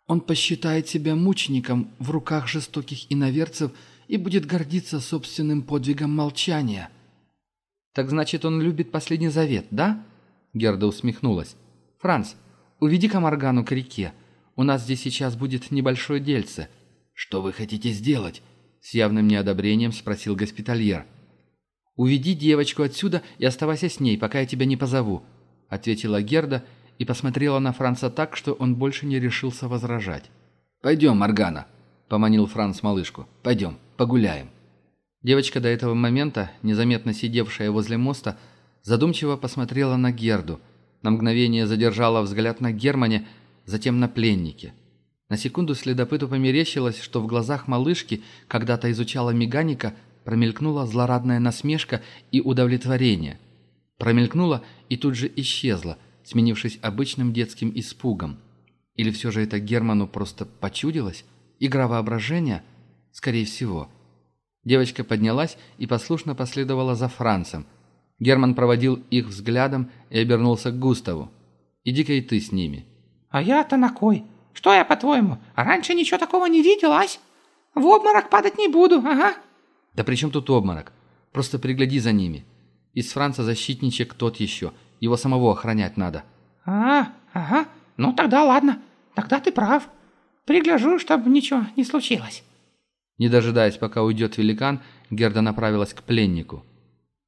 Он посчитает себя мучеником в руках жестоких иноверцев и будет гордиться собственным подвигом молчания». «Так значит, он любит последний завет, да?» Герда усмехнулась. «Франц, уведи-ка Моргану к реке. У нас здесь сейчас будет небольшое дельце». «Что вы хотите сделать?» С явным неодобрением спросил госпитальер. «Уведи девочку отсюда и оставайся с ней, пока я тебя не позову», ответила Герда и посмотрела на Франца так, что он больше не решился возражать. «Пойдем, Моргана», поманил Франц малышку. «Пойдем, погуляем». Девочка до этого момента, незаметно сидевшая возле моста, задумчиво посмотрела на Герду, на мгновение задержала взгляд на Германе, затем на пленнике – на секунду следопыту померещилось, что в глазах малышки, когда-то изучала меганика, промелькнула злорадная насмешка и удовлетворение. Промелькнула и тут же исчезла, сменившись обычным детским испугом. Или все же это Герману просто почудилось? Игра воображения? Скорее всего. Девочка поднялась и послушно последовала за Францем. Герман проводил их взглядом и обернулся к Густаву. «Иди-ка и ты с ними». «А я-то на кой?» Что я, по-твоему, а раньше ничего такого не виделась? В обморок падать не буду, ага». «Да при чем тут обморок? Просто пригляди за ними. Из Франца защитничек тот еще. Его самого охранять надо». «А, ага. Ну тогда ладно. Тогда ты прав. Пригляжу, чтобы ничего не случилось». Не дожидаясь, пока уйдет великан, Герда направилась к пленнику.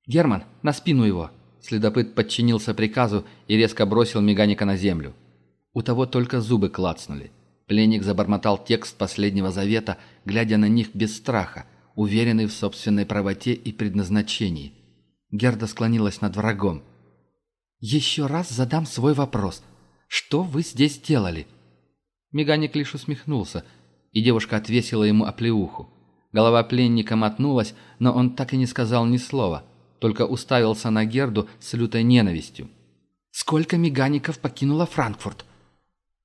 «Герман, на спину его!» Следопыт подчинился приказу и резко бросил меганика на землю. У того только зубы клацнули. Пленник забормотал текст последнего завета, глядя на них без страха, уверенный в собственной правоте и предназначении. Герда склонилась над врагом. «Еще раз задам свой вопрос. Что вы здесь делали?» Меганик лишь усмехнулся, и девушка отвесила ему оплеуху. Голова пленника мотнулась, но он так и не сказал ни слова, только уставился на Герду с лютой ненавистью. «Сколько мегаников покинуло Франкфурт?»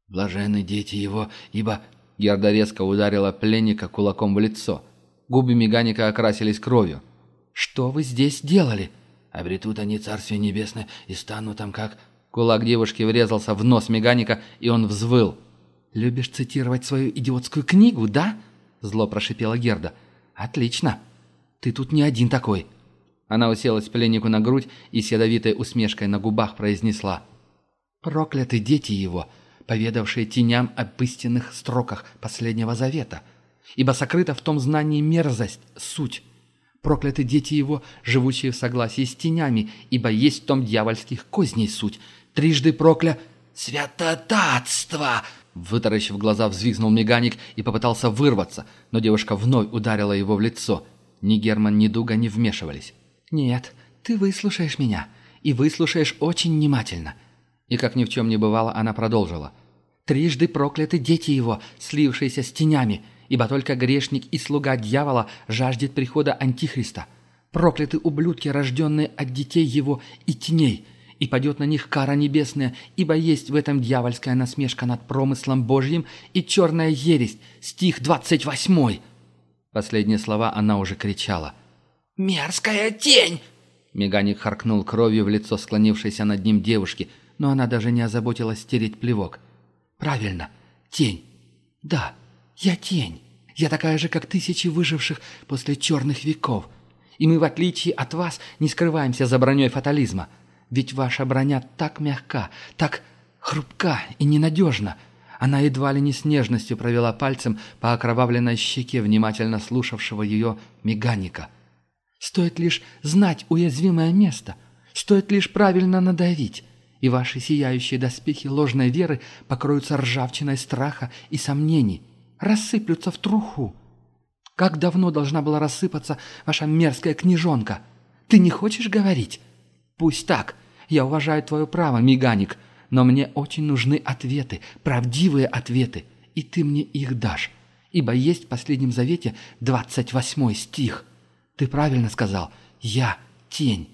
Блаженны дети его, ибо...» Герда резко ударила пленника кулаком в лицо. Губы Меганика окрасились кровью. «Что вы здесь делали?» «Обретут они Царствие Небесное и станут там как...» Кулак девушки врезался в нос Меганика, и он взвыл. «Любишь цитировать свою идиотскую книгу, да?» Зло прошипела Герда. «Отлично. Ты тут не один такой». Она уселась пленнику на грудь и с ядовитой усмешкой на губах произнесла. «Прокляты дети его!» поведавшие теням об истинных строках последнего завета. Ибо сокрыта в том знании мерзость, суть. Прокляты дети его, живущие в согласии с тенями, ибо есть в том дьявольских козней суть. Трижды прокля... «Святотатство!» Вытаращив глаза, взвизгнул меганик и попытался вырваться, но девушка вновь ударила его в лицо. Ни Герман, ни Дуга не вмешивались. «Нет, ты выслушаешь меня. И выслушаешь очень внимательно. И как ни в чем не бывало, она продолжила. «Трижды прокляты дети его, слившиеся с тенями, ибо только грешник и слуга дьявола жаждет прихода Антихриста. Прокляты ублюдки, рожденные от детей его и теней, и падет на них кара небесная, ибо есть в этом дьявольская насмешка над промыслом Божьим и черная ересь, стих двадцать восьмой". Последние слова она уже кричала. «Мерзкая тень!» Меганик харкнул кровью в лицо склонившейся над ним девушки – но она даже не озаботилась стереть плевок. «Правильно, тень. Да, я тень. Я такая же, как тысячи выживших после черных веков. И мы, в отличие от вас, не скрываемся за броней фатализма. Ведь ваша броня так мягка, так хрупка и ненадежна». Она едва ли не с нежностью провела пальцем по окровавленной щеке внимательно слушавшего ее меганика. «Стоит лишь знать уязвимое место, стоит лишь правильно надавить, и ваши сияющие доспехи ложной веры покроются ржавчиной страха и сомнений, рассыплются в труху. Как давно должна была рассыпаться ваша мерзкая книжонка? Ты не хочешь говорить? Пусть так. Я уважаю твое право, меганик, но мне очень нужны ответы, правдивые ответы, и ты мне их дашь. Ибо есть в последнем завете двадцать восьмой стих. Ты правильно сказал. Я тень.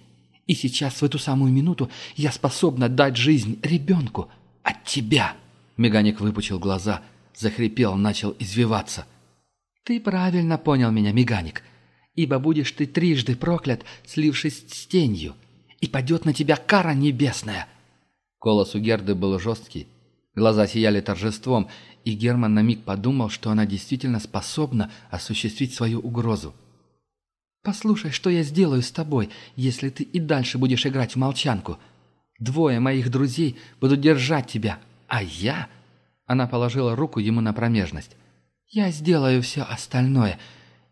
И сейчас, в эту самую минуту, я способна дать жизнь ребенку от тебя!» Меганик выпучил глаза, захрипел, начал извиваться. «Ты правильно понял меня, Меганик, ибо будешь ты трижды проклят, слившись с тенью, и падет на тебя кара небесная!» Голос у Герды был жесткий, глаза сияли торжеством, и Герман на миг подумал, что она действительно способна осуществить свою угрозу. Послушай, что я сделаю с тобой, если ты и дальше будешь играть в молчанку. Двое моих друзей будут держать тебя, а я...» Она положила руку ему на промежность. «Я сделаю все остальное.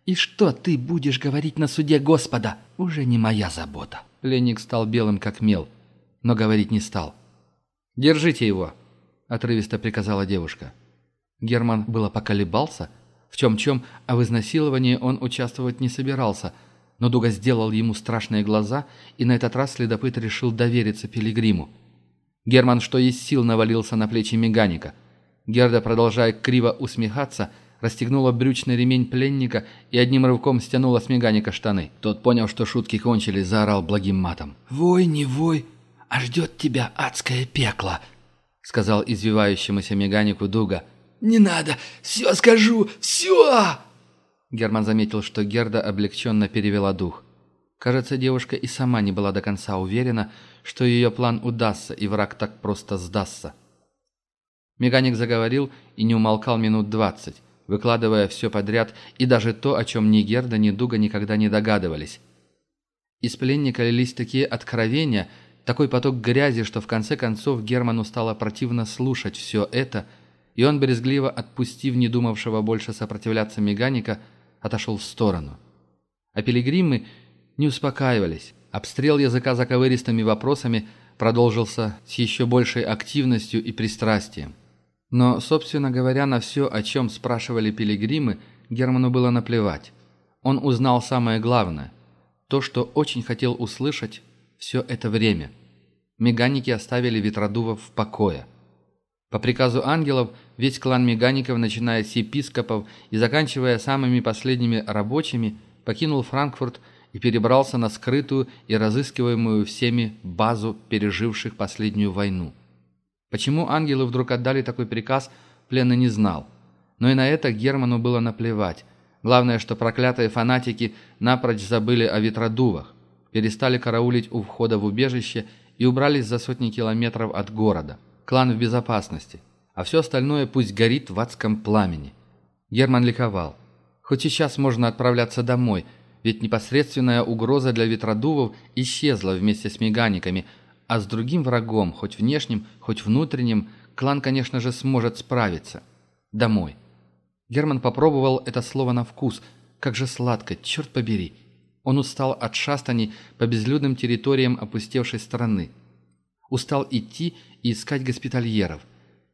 И что ты будешь говорить на суде Господа, уже не моя забота». Леник стал белым, как мел, но говорить не стал. «Держите его», — отрывисто приказала девушка. Герман было поколебался, — в чем-чем, а в изнасиловании он участвовать не собирался, но Дуга сделал ему страшные глаза, и на этот раз следопыт решил довериться пилигриму. Герман что из сил навалился на плечи меганика. Герда, продолжая криво усмехаться, расстегнула брючный ремень пленника и одним рывком стянула с меганика штаны. Тот понял, что шутки кончились, заорал благим матом. «Вой, не вой, а ждет тебя адское пекло!» — сказал извивающемуся меганику Дуга — не надо! Все скажу! Все!» Герман заметил, что Герда облегченно перевела дух. Кажется, девушка и сама не была до конца уверена, что ее план удастся, и враг так просто сдастся. Механик заговорил и не умолкал минут двадцать, выкладывая все подряд и даже то, о чем ни Герда, ни Дуга никогда не догадывались. Из пленника лились такие откровения, такой поток грязи, что в конце концов Герману стало противно слушать все это – и он, брезгливо отпустив не думавшего больше сопротивляться меганика, отошел в сторону. А пилигримы не успокаивались. Обстрел языка заковыристыми вопросами продолжился с еще большей активностью и пристрастием. Но, собственно говоря, на все, о чем спрашивали пилигримы, Герману было наплевать. Он узнал самое главное. То, что очень хотел услышать все это время. Меганики оставили Ветродувов в покое. По приказу ангелов весь клан мегаников, начиная с епископов и заканчивая самыми последними рабочими, покинул Франкфурт и перебрался на скрытую и разыскиваемую всеми базу переживших последнюю войну. Почему ангелы вдруг отдали такой приказ, Плена не знал. Но и на это Герману было наплевать. Главное, что проклятые фанатики напрочь забыли о ветродувах, перестали караулить у входа в убежище и убрались за сотни километров от города – клан в безопасности, а все остальное пусть горит в адском пламени. Герман ликовал. Хоть сейчас можно отправляться домой, ведь непосредственная угроза для ветродувов исчезла вместе с меганиками, а с другим врагом, хоть внешним, хоть внутренним, клан, конечно же, сможет справиться. Домой. Герман попробовал это слово на вкус. Как же сладко, черт побери. Он устал от шастаний по безлюдным территориям опустевшей страны. Устал идти и искать госпитальеров.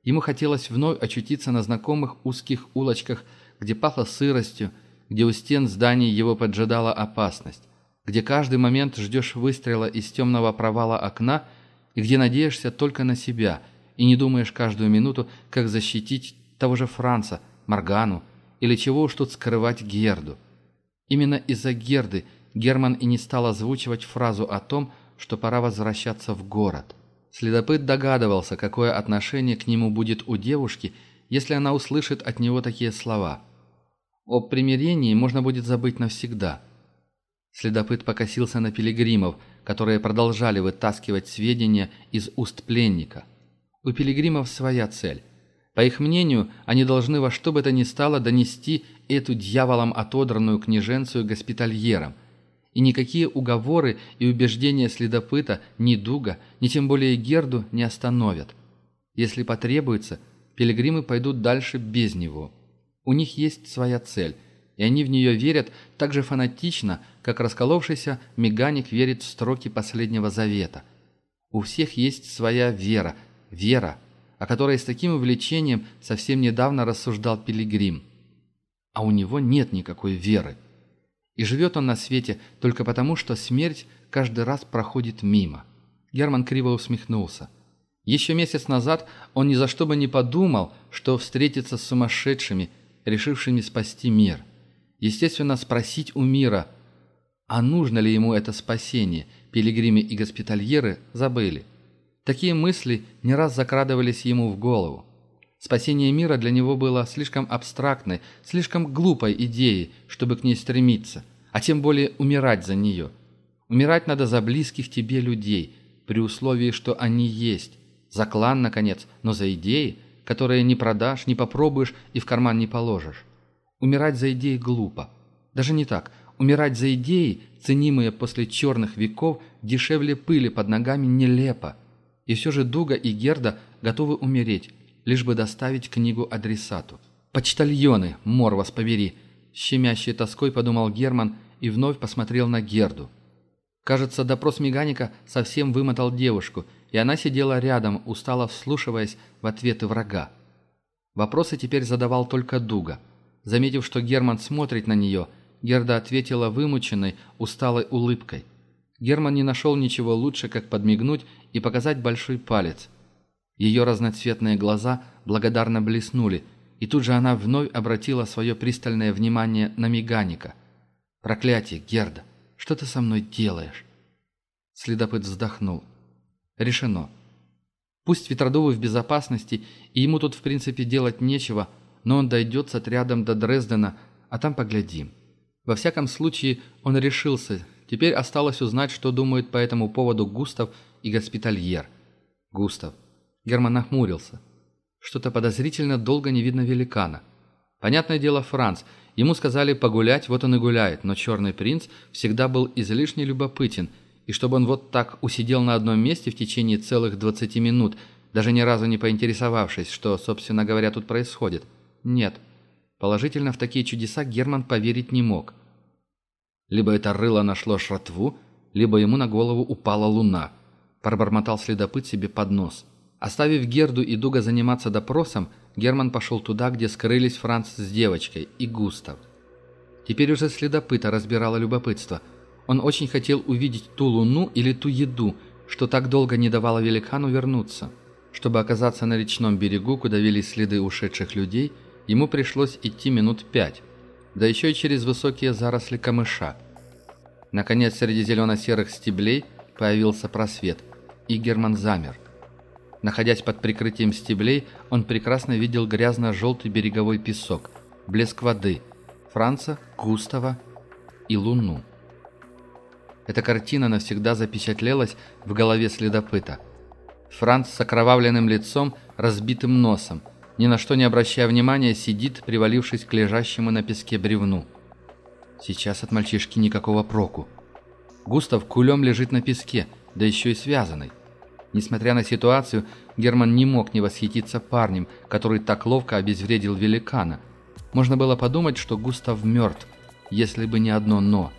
Ему хотелось вновь очутиться на знакомых узких улочках, где пахло сыростью, где у стен зданий его поджидала опасность, где каждый момент ждешь выстрела из темного провала окна и где надеешься только на себя и не думаешь каждую минуту, как защитить того же Франца, Моргану или чего уж тут скрывать Герду. Именно из-за Герды Герман и не стал озвучивать фразу о том, что пора возвращаться в город. Следопыт догадывался, какое отношение к нему будет у девушки, если она услышит от него такие слова. О примирении можно будет забыть навсегда. Следопыт покосился на пилигримов, которые продолжали вытаскивать сведения из уст пленника. У пилигримов своя цель. По их мнению, они должны во что бы то ни стало донести эту дьяволом отодранную княженцию госпитальерам – и никакие уговоры и убеждения следопыта ни Дуга, ни тем более Герду не остановят. Если потребуется, пилигримы пойдут дальше без него. У них есть своя цель, и они в нее верят так же фанатично, как расколовшийся меганик верит в строки последнего завета. У всех есть своя вера, вера, о которой с таким увлечением совсем недавно рассуждал пилигрим. А у него нет никакой веры. И живет он на свете только потому, что смерть каждый раз проходит мимо. Герман криво усмехнулся. Еще месяц назад он ни за что бы не подумал, что встретится с сумасшедшими, решившими спасти мир. Естественно, спросить у мира, а нужно ли ему это спасение, пилигримы и госпитальеры забыли. Такие мысли не раз закрадывались ему в голову. Спасение мира для него было слишком абстрактной, слишком глупой идеей, чтобы к ней стремиться, а тем более умирать за нее. Умирать надо за близких тебе людей, при условии, что они есть. За клан, наконец, но за идеи, которые не продашь, не попробуешь и в карман не положишь. Умирать за идеи глупо. Даже не так. Умирать за идеи, ценимые после черных веков, дешевле пыли под ногами нелепо. И все же Дуга и Герда готовы умереть, лишь бы доставить книгу адресату. «Почтальоны, мор вас побери!» Щемящей тоской подумал Герман и вновь посмотрел на Герду. Кажется, допрос Меганика совсем вымотал девушку, и она сидела рядом, устало вслушиваясь в ответы врага. Вопросы теперь задавал только Дуга. Заметив, что Герман смотрит на нее, Герда ответила вымученной, усталой улыбкой. Герман не нашел ничего лучше, как подмигнуть и показать большой палец – ее разноцветные глаза благодарно блеснули, и тут же она вновь обратила свое пристальное внимание на Меганика. «Проклятие, Герда! Что ты со мной делаешь?» Следопыт вздохнул. «Решено. Пусть Ветродовы в безопасности, и ему тут в принципе делать нечего, но он дойдет с отрядом до Дрездена, а там поглядим. Во всяком случае, он решился. Теперь осталось узнать, что думают по этому поводу Густав и госпитальер. Густав, Герман нахмурился. Что-то подозрительно долго не видно великана. Понятное дело, Франц. Ему сказали погулять, вот он и гуляет. Но Черный Принц всегда был излишне любопытен. И чтобы он вот так усидел на одном месте в течение целых 20 минут, даже ни разу не поинтересовавшись, что, собственно говоря, тут происходит. Нет. Положительно в такие чудеса Герман поверить не мог. Либо это рыло нашло шратву, либо ему на голову упала луна. Пробормотал следопыт себе под нос. Оставив Герду и Дуга заниматься допросом, Герман пошел туда, где скрылись Франц с девочкой и Густав. Теперь уже следопыта разбирало любопытство. Он очень хотел увидеть ту луну или ту еду, что так долго не давало великану вернуться. Чтобы оказаться на речном берегу, куда вели следы ушедших людей, ему пришлось идти минут пять, да еще и через высокие заросли камыша. Наконец, среди зелено-серых стеблей появился просвет, и Герман замер – Находясь под прикрытием стеблей, он прекрасно видел грязно-желтый береговой песок, блеск воды, Франца, Густава и Луну. Эта картина навсегда запечатлелась в голове следопыта. Франц с окровавленным лицом, разбитым носом, ни на что не обращая внимания, сидит, привалившись к лежащему на песке бревну. Сейчас от мальчишки никакого проку. Густав кулем лежит на песке, да еще и связанный. Несмотря на ситуацию, Герман не мог не восхититься парнем, который так ловко обезвредил великана. Можно было подумать, что Густав мертв, если бы не одно «но».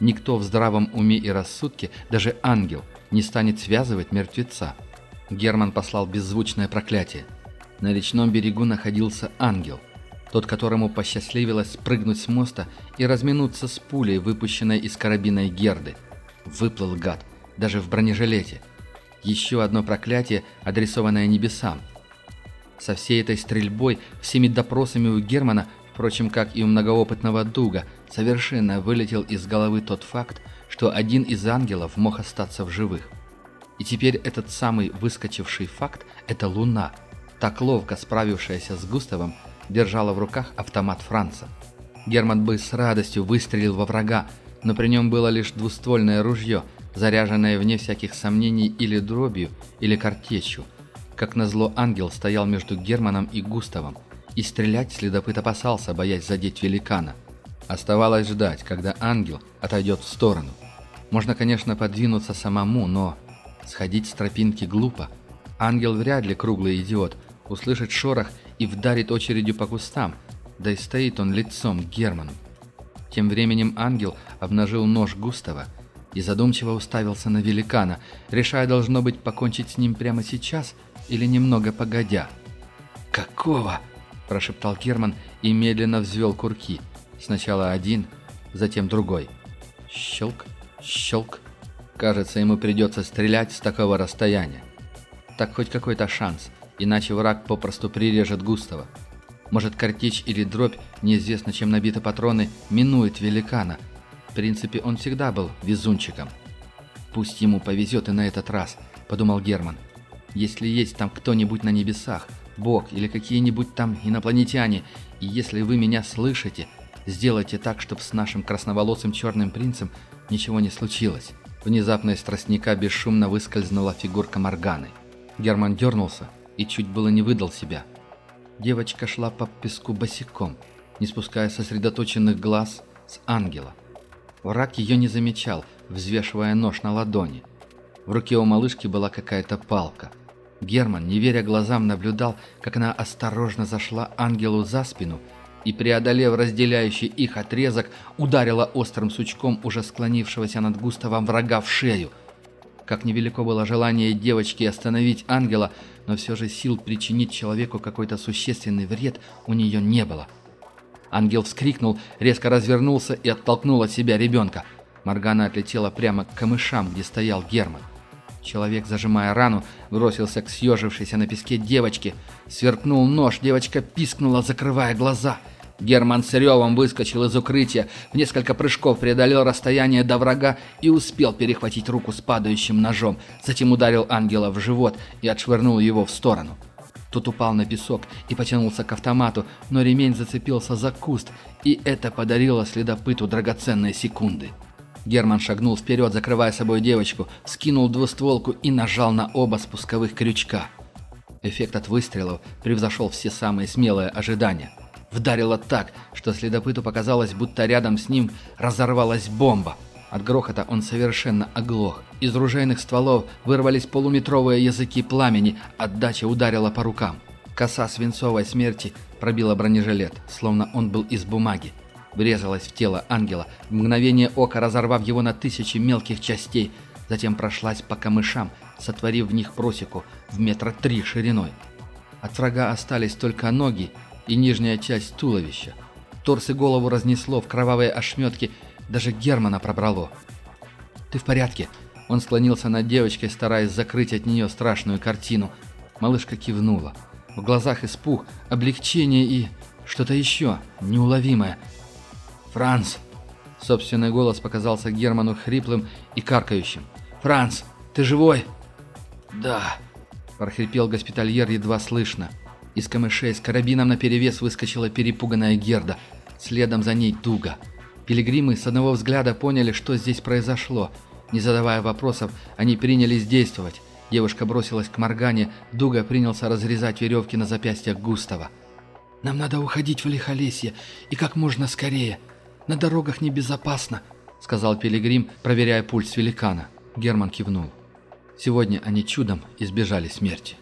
Никто в здравом уме и рассудке, даже ангел, не станет связывать мертвеца. Герман послал беззвучное проклятие. На речном берегу находился ангел, тот, которому посчастливилось прыгнуть с моста и разминуться с пулей, выпущенной из карабина Герды. Выплыл гад, даже в бронежилете – еще одно проклятие, адресованное небесам. Со всей этой стрельбой, всеми допросами у Германа, впрочем, как и у многоопытного Дуга, совершенно вылетел из головы тот факт, что один из ангелов мог остаться в живых. И теперь этот самый выскочивший факт – это Луна, так ловко справившаяся с Густавом, держала в руках автомат Франца. Герман бы с радостью выстрелил во врага, но при нем было лишь двуствольное ружье, заряженная вне всяких сомнений или дробью, или картечью. Как назло ангел стоял между Германом и Густавом, и стрелять следопыт опасался, боясь задеть великана. Оставалось ждать, когда ангел отойдет в сторону. Можно, конечно, подвинуться самому, но сходить с тропинки глупо. Ангел вряд ли круглый идиот, услышит шорох и вдарит очередью по кустам, да и стоит он лицом к Герману. Тем временем ангел обнажил нож Густава, и задумчиво уставился на великана, решая, должно быть, покончить с ним прямо сейчас или немного погодя. «Какого?» – прошептал Керман и медленно взвел курки. Сначала один, затем другой. Щелк, щелк. Кажется, ему придется стрелять с такого расстояния. Так хоть какой-то шанс, иначе враг попросту прирежет Густава. Может, картечь или дробь, неизвестно чем набиты патроны, минует великана – в принципе, он всегда был везунчиком. «Пусть ему повезет и на этот раз», – подумал Герман. «Если есть там кто-нибудь на небесах, Бог или какие-нибудь там инопланетяне, и если вы меня слышите, сделайте так, чтобы с нашим красноволосым черным принцем ничего не случилось». Внезапно из тростника бесшумно выскользнула фигурка Морганы. Герман дернулся и чуть было не выдал себя. Девочка шла по песку босиком, не спуская сосредоточенных глаз с ангела – Враг ее не замечал, взвешивая нож на ладони. В руке у малышки была какая-то палка. Герман, не веря глазам, наблюдал, как она осторожно зашла ангелу за спину и, преодолев разделяющий их отрезок, ударила острым сучком уже склонившегося над Густавом врага в шею. Как невелико было желание девочки остановить ангела, но все же сил причинить человеку какой-то существенный вред у нее не было. — Ангел вскрикнул, резко развернулся и оттолкнул от себя ребенка. Моргана отлетела прямо к камышам, где стоял Герман. Человек, зажимая рану, бросился к съежившейся на песке девочке. Сверкнул нож, девочка пискнула, закрывая глаза. Герман с ревом выскочил из укрытия, в несколько прыжков преодолел расстояние до врага и успел перехватить руку с падающим ножом. Затем ударил ангела в живот и отшвырнул его в сторону. Тот упал на песок и потянулся к автомату, но ремень зацепился за куст, и это подарило следопыту драгоценные секунды. Герман шагнул вперед, закрывая собой девочку, скинул двустволку и нажал на оба спусковых крючка. Эффект от выстрелов превзошел все самые смелые ожидания. Вдарило так, что следопыту показалось, будто рядом с ним разорвалась бомба – от грохота он совершенно оглох. Из ружейных стволов вырвались полуметровые языки пламени, отдача ударила по рукам. Коса свинцовой смерти пробила бронежилет, словно он был из бумаги. Врезалась в тело ангела, в мгновение ока разорвав его на тысячи мелких частей, затем прошлась по камышам, сотворив в них просеку в метра три шириной. От врага остались только ноги и нижняя часть туловища. Торс и голову разнесло в кровавые ошметки – даже Германа пробрало. «Ты в порядке?» Он склонился над девочкой, стараясь закрыть от нее страшную картину. Малышка кивнула. В глазах испуг, облегчение и... что-то еще, неуловимое. «Франц!» Собственный голос показался Герману хриплым и каркающим. «Франц, ты живой?» «Да», – прохрипел госпитальер едва слышно. Из камышей с карабином наперевес выскочила перепуганная Герда. Следом за ней Дуга. «Дуга!» Пилигримы с одного взгляда поняли, что здесь произошло. Не задавая вопросов, они принялись действовать. Девушка бросилась к Моргане, Дуга принялся разрезать веревки на запястьях Густава. «Нам надо уходить в Лихолесье, и как можно скорее. На дорогах небезопасно», — сказал Пилигрим, проверяя пульс великана. Герман кивнул. «Сегодня они чудом избежали смерти».